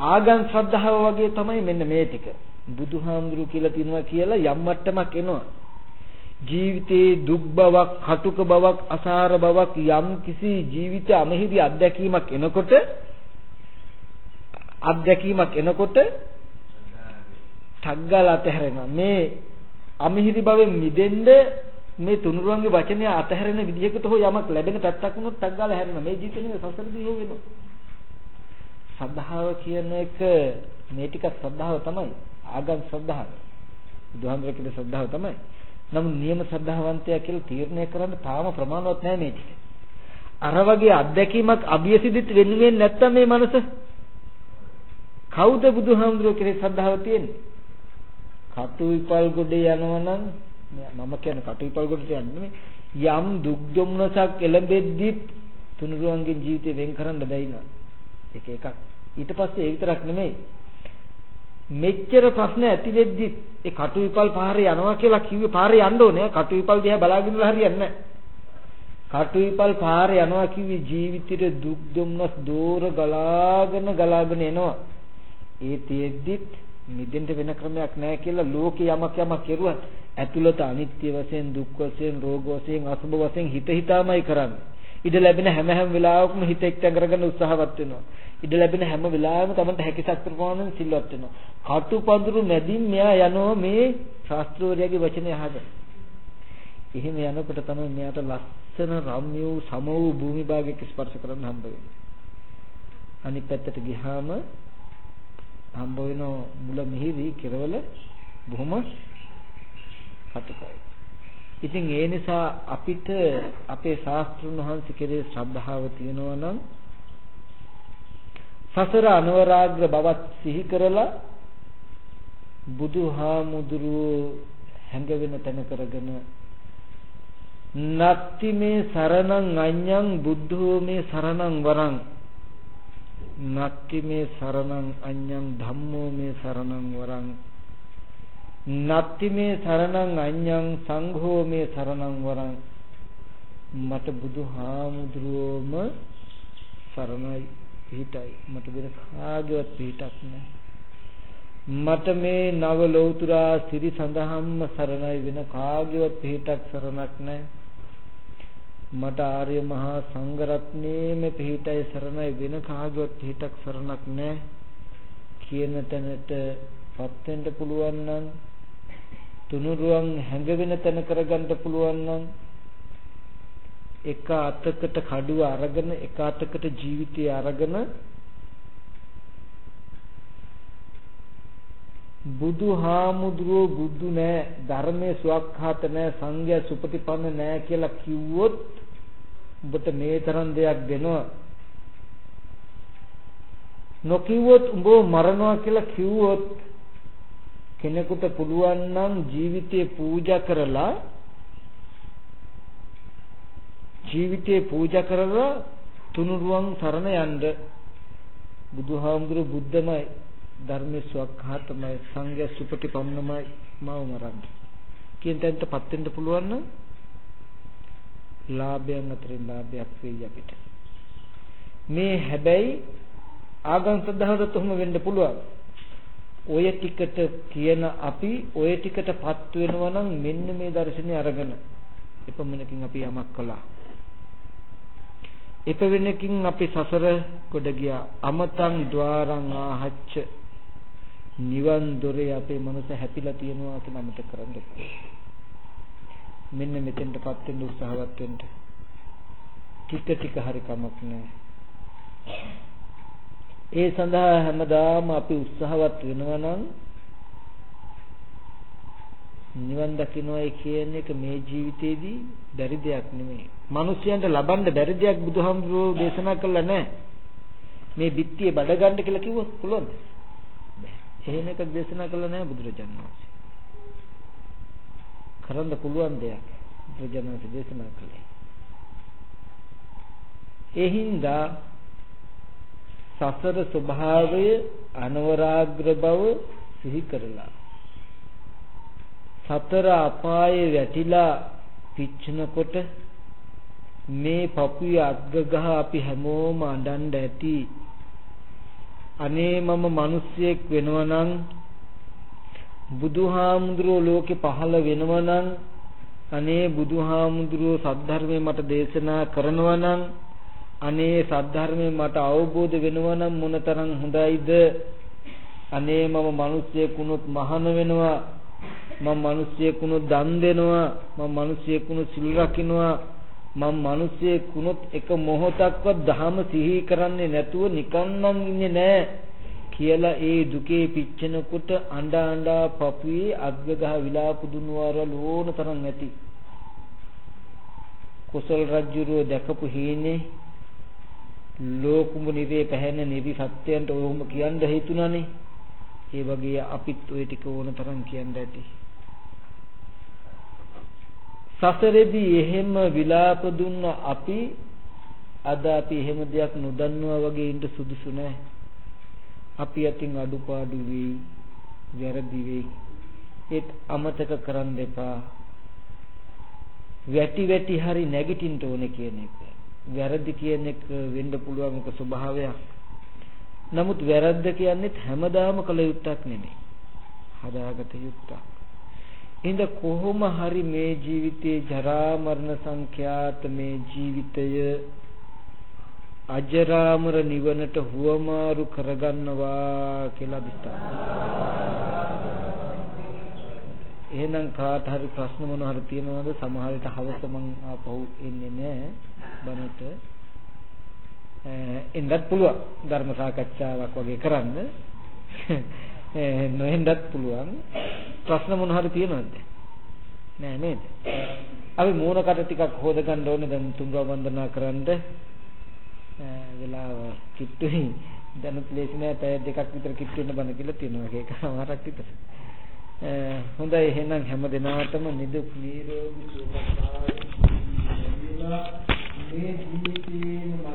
ආගම් ශ්‍රද්ධාව වගේ තමයි මෙන්න මේ ටික. බුදුහාමුදුරු කියලා තිනවා කියලා යම් මට්ටමක් එනවා. ජීවිතේ දුක් බවක්, කටුක බවක්, අසාර බවක් යම් කිසි ජීවිත අමහිරි අත්දැකීමක් එනකොට අත්දැකීමක් එනකොට ටග්ගල අතහැරෙනවා. මේ අමිහිරි භවෙන් මිදෙන්න මේ තුනුරුවන්ගේ වචනය අතහැරෙන විදිහකට හෝ යමක් ලැබෙන පැත්තක් වුණොත් ටක් ගාලා හැරෙනවා. මේ ජීවිතේ සසරදී හෝ වෙනවා. ශ්‍රද්ධාව කියන එක මේ ටික ශ්‍රද්ධාව තමයි. ආගම් ශ්‍රද්ධාව. බුදුහාමර කියන ශ්‍රද්ධාව තමයි. නමුත් නියම ශ්‍රද්ධාවන්තයා කියලා තීරණය කරන්න තාම ප්‍රමාණවත් නැහැ මේ ටික. අර වගේ අත්දැකීමක් අභියසිදිත් වෙන්නේ නැත්තම් මේ මනස කවුද බුදුහාමුදුරුවෝ කෙරේ ශ්‍රද්ධාව තියෙන්නේ? කටුවිපල් ගොඩේ යනවනම් මම කියන්නේ කටුවිපල් ගොඩට යන්නේ යම් දුක් දුම්නසක් එළඹෙද්දිත් තුනුරුවන්ගේ ජීවිතේ වෙන් කරන්න බැයිනවා. ඒක එකක්. ඊට පස්සේ ඒ විතරක් නෙමෙයි. මෙච්චර ප්‍රශ්න ඇති වෙද්දි ඒ කටුවිපල් පාරේ යනවා කියලා කිව්වේ පාරේ යන්න ඕනේ. කටුවිපල් දිහා බලාගෙන ඉඳලා හරියන්නේ නැහැ. කටුවිපල් පාරේ යනවා කිව්වේ ජීවිතේ දුක් දුම්නස් දෝර ගලාගෙන ගලාගෙන එනවා. ඒ තියෙද්දිත් මිදෙන්න වෙන ක්‍රමයක් නැහැ කියලා ලෝකේ යමක් යමක් කෙරුවත් ඇතුළත අනිත්‍ය වශයෙන් දුක් වශයෙන් රෝග වශයෙන් අසුබ වශයෙන් හිත හිතාමයි කරන්නේ. ඉඩ ලැබෙන හැම හැම වෙලාවකම හිත එක්තැන් කරගන්න උත්සාහවත් වෙනවා. ඉඩ ලැබෙන හැම වෙලාවෙම තමන්ට හැකි සත්‍ය ප්‍රමාණයෙන් සිල්වත් වෙනවා. කටුපඳුරු මැදින් මෙයා යනවා මේ ශාස්ත්‍රෝරයාගේ වචනේ අහගෙන. එහෙම යනකොට තමයි මෙයාට ලස්සන රම්‍ය වූ සම වූ භූමි භාගයක ස්පර්ශ කරන්න හම්බ වෙන්නේ. අනිත් පැත්තට ගියාම හම්බ වෙන මුල මිහිරි කෙරවල බොහොම කටුකයි. ඉතින් ඒ නිසා අපිට අපේ ශාස්ත්‍රුන් වහන්සේ කෙරේ ශ්‍රද්ධාව තියෙනවා නම් සසර අනවරාග්‍ර බවත් සිහි කරලා බුදුහාමුදුරුවෝ හැඟවෙන තැන කරගෙන නත්ති මේ සරණං අඤ්ඤං බුද්ධෝ මේ සරණං වරං නත්ති මේ සරණං අඤ්ඤං ධම්මෝ මේ සරණං වරං නත්ති මේ සරණං අඤ්ඤං සංඝෝ මේ සරණං වරං. මට බුදුහාමුදුරුවෝම සරණයි පිහිටයි. මට වෙන කාගේවත් පිහිටක් නැහැ. මට මේ නව ලෞතුරා සිරි සඳහම්ම සරණයි වෙන කාගේවත් පිහිටක් සරණක් නැහැ. මට ආර්ය මහා සංඝරත්නයේම පිහිටයි සරණයි වෙන කාගවත් පිහිටක් සරණක් නැහැ. කියන තැනටපත් වෙන්න පුළුවන් නම් තුනුරුවන් හැඟවෙන තැන කරගන්න පුළුවන් නම් එක අතකට කඩුව අරගෙන එක අතකට ජීවිතය අරගෙන බුදුහාමුදුරුවෝ බුදු නෑ ධර්මයේ සුවක්ඛාත නෑ සංඝයා සුපටිපන්න නෑ කියලා කිව්වොත් උඹට මේ තරම් දෙයක් දෙනවා. නොකිව්වොත් උඹව මරනවා කියලා කිව්වොත් කෙනෙකුට පුළුවන් නම් ජීවිතේ පූජා කරලා ජීවිතේ පූජා කරලා තුනුරුවන් සරණ යන්න බුදුහාමුදුරු බුද්ධමයි ධර්මයේ ස්වකහාතමයි සංඝ සුපටිපන්නමයි මව මරන්න කියන තැනටපත් වෙන්න පුළුවන් නම් ලාභයන් අතරින් ලාභයක් වෙයි අපිට. මේ හැබැයි ආගම් සද්ධාවදත් උහම වෙන්න පුළුවන්. ඔය ටිකට කියන අපි ඔය ටිකටපත් වෙනවා නම් මෙන්න මේ දර්ශනේ අරගෙන එපමණකින් අපි යමක් කළා. එපවෙනකින් අපි සසර කොට ගියා. අමතං ద్వාරං ආහච්ච නිවන් දොරේ අපේ මනස හැපිලා තියෙනවා කියලා අමතක කරන්න මෙන්න මෙතෙන්ටපත් වෙන්න උත්සාහවත් වෙන්න. ටික ටික හරි කමක් නැහැ. ඒ සඳහා හැමදාම අපි උත්සාහවත් වෙනවා නම් නිවන් දකින්නයි කියන එක මේ ජීවිතේදී බැරි දෙයක් නෙමෙයි. මිනිස්යන්ට ලබන්න බැරි දෙයක් බුදුහාමුදුරුවෝ දේශනා කළා නැහැ. මේ බිත්තිය බඩ ගන්න කියලා කිව්වොත් පුළුවන්ද? එහෙම එකක් දේශනා කළා නැහැ බුදුරජාණන් වහන්සේ. කරන්න පුළුවන් දෙයක් බුදුරජාණන් වහන්සේ දේශනා කළේ. ඒ හින්දා සසර ස්වභාවය අනවරාග්‍ර බව සිහි කරලා. සතර අපායේ වැටිලා පිච්චෙනකොට මේ පපුවේ අග්ගගහ අපි හැමෝම අඬන්න ඇති. අනේ මම මිනිස්සෙක් වෙනවා නම් බුදුහාමුදුරුවෝ ලෝකේ පහළ වෙනවා නම් අනේ බුදුහාමුදුරුවෝ සද්ධර්මයේ මට දේශනා කරනවා නම් අනේ සද්ධර්මයේ මට අවබෝධ වෙනවා නම් මොනතරම් හොඳයිද? අනේ මම මිනිස්සෙක් වුණොත් මහාන වෙනවා. මම මිනිස්සෙක් වුණොත් දන් දෙනවා. මම මිනිස්සෙක් වුණොත් සිල් රකින්නවා. මම මිනිස්සෙක් වුණොත් එක මොහොතක්වත් ධහම සිහි කරන්නේ නැතුව නිකන්නම් ඉන්නේ නැහැ කියලා ඒ දුකේ පිච්චෙනකොට අඬ අඬ පපුවේ අග්ගගහ විලාප දුන්වාර ලෝණ තරම් ඇති. කුසල් රජුරෝ දැකපු හීනේ ලෝකුඹ නිරේ පැහැෙන නිවි සත්‍යයන්ට ඔහොම කියන්න හේතුණානේ ඒ වගේ අපිත් ওই ටික ඕන තරම් කියන්න ඇති සසරේදී එහෙම විලාප දුන්න අපි අද අපි එහෙම දෙයක් නොදන්නවා වගේ ඉන්න සුදුසු නැහැ. අපි අතින් අඩුපාඩු වෙයි, වැරදි වෙයි. ඒත් අමතක කරන්න එපා. වැටි වැටි හරි නැගිටින්න ඕනේ කියන එක. වැරදි කියන එක වෙන්න පුළුවන් එක ස්වභාවයක්. නමුත් වැරද්ද කියන්නේ හැමදාම කළ යුත්තක් නෙමෙයි. හදාගත යුත්තක්. ඉඳ කොහොම හරි මේ ජීවිතේ ජරා මරණ සංඛ්‍යාත මේ ජීවිතය අජරාමර නිවනට හුවමාරු කරගන්නවා කියලා අදිස්ථාන. එහෙනම් කාට හරි ප්‍රශ්න මොන හරි තියෙනවද? සමහර විට හවස මං ආපහු එන්නේ නැහැ බණට එන්නත් පුළුවන්. ධර්ම සාකච්ඡාවක් වගේ කරන්න. නොහෙන්නත් පුළුවන්. ප්‍රශ්න මොන හරි තියෙනවද? නෑ නේද? අපි මූණකට ටිකක් හොද ගන්න ඕනේ. දැන් තුන්ව වන්දනා කරන්න. වෙලාව කිට්ටුයි. දැනුත් ලේසි නෑ. පැය දෙකක් විතර කිට්ටු වෙන බණ කියලා තියෙනවා. ඒක සමහරක් විතර හොඳයි එහෙනම් හැම දිනාටම නිදුක් නිරෝගී සුවපත් මේ ජීවිතේ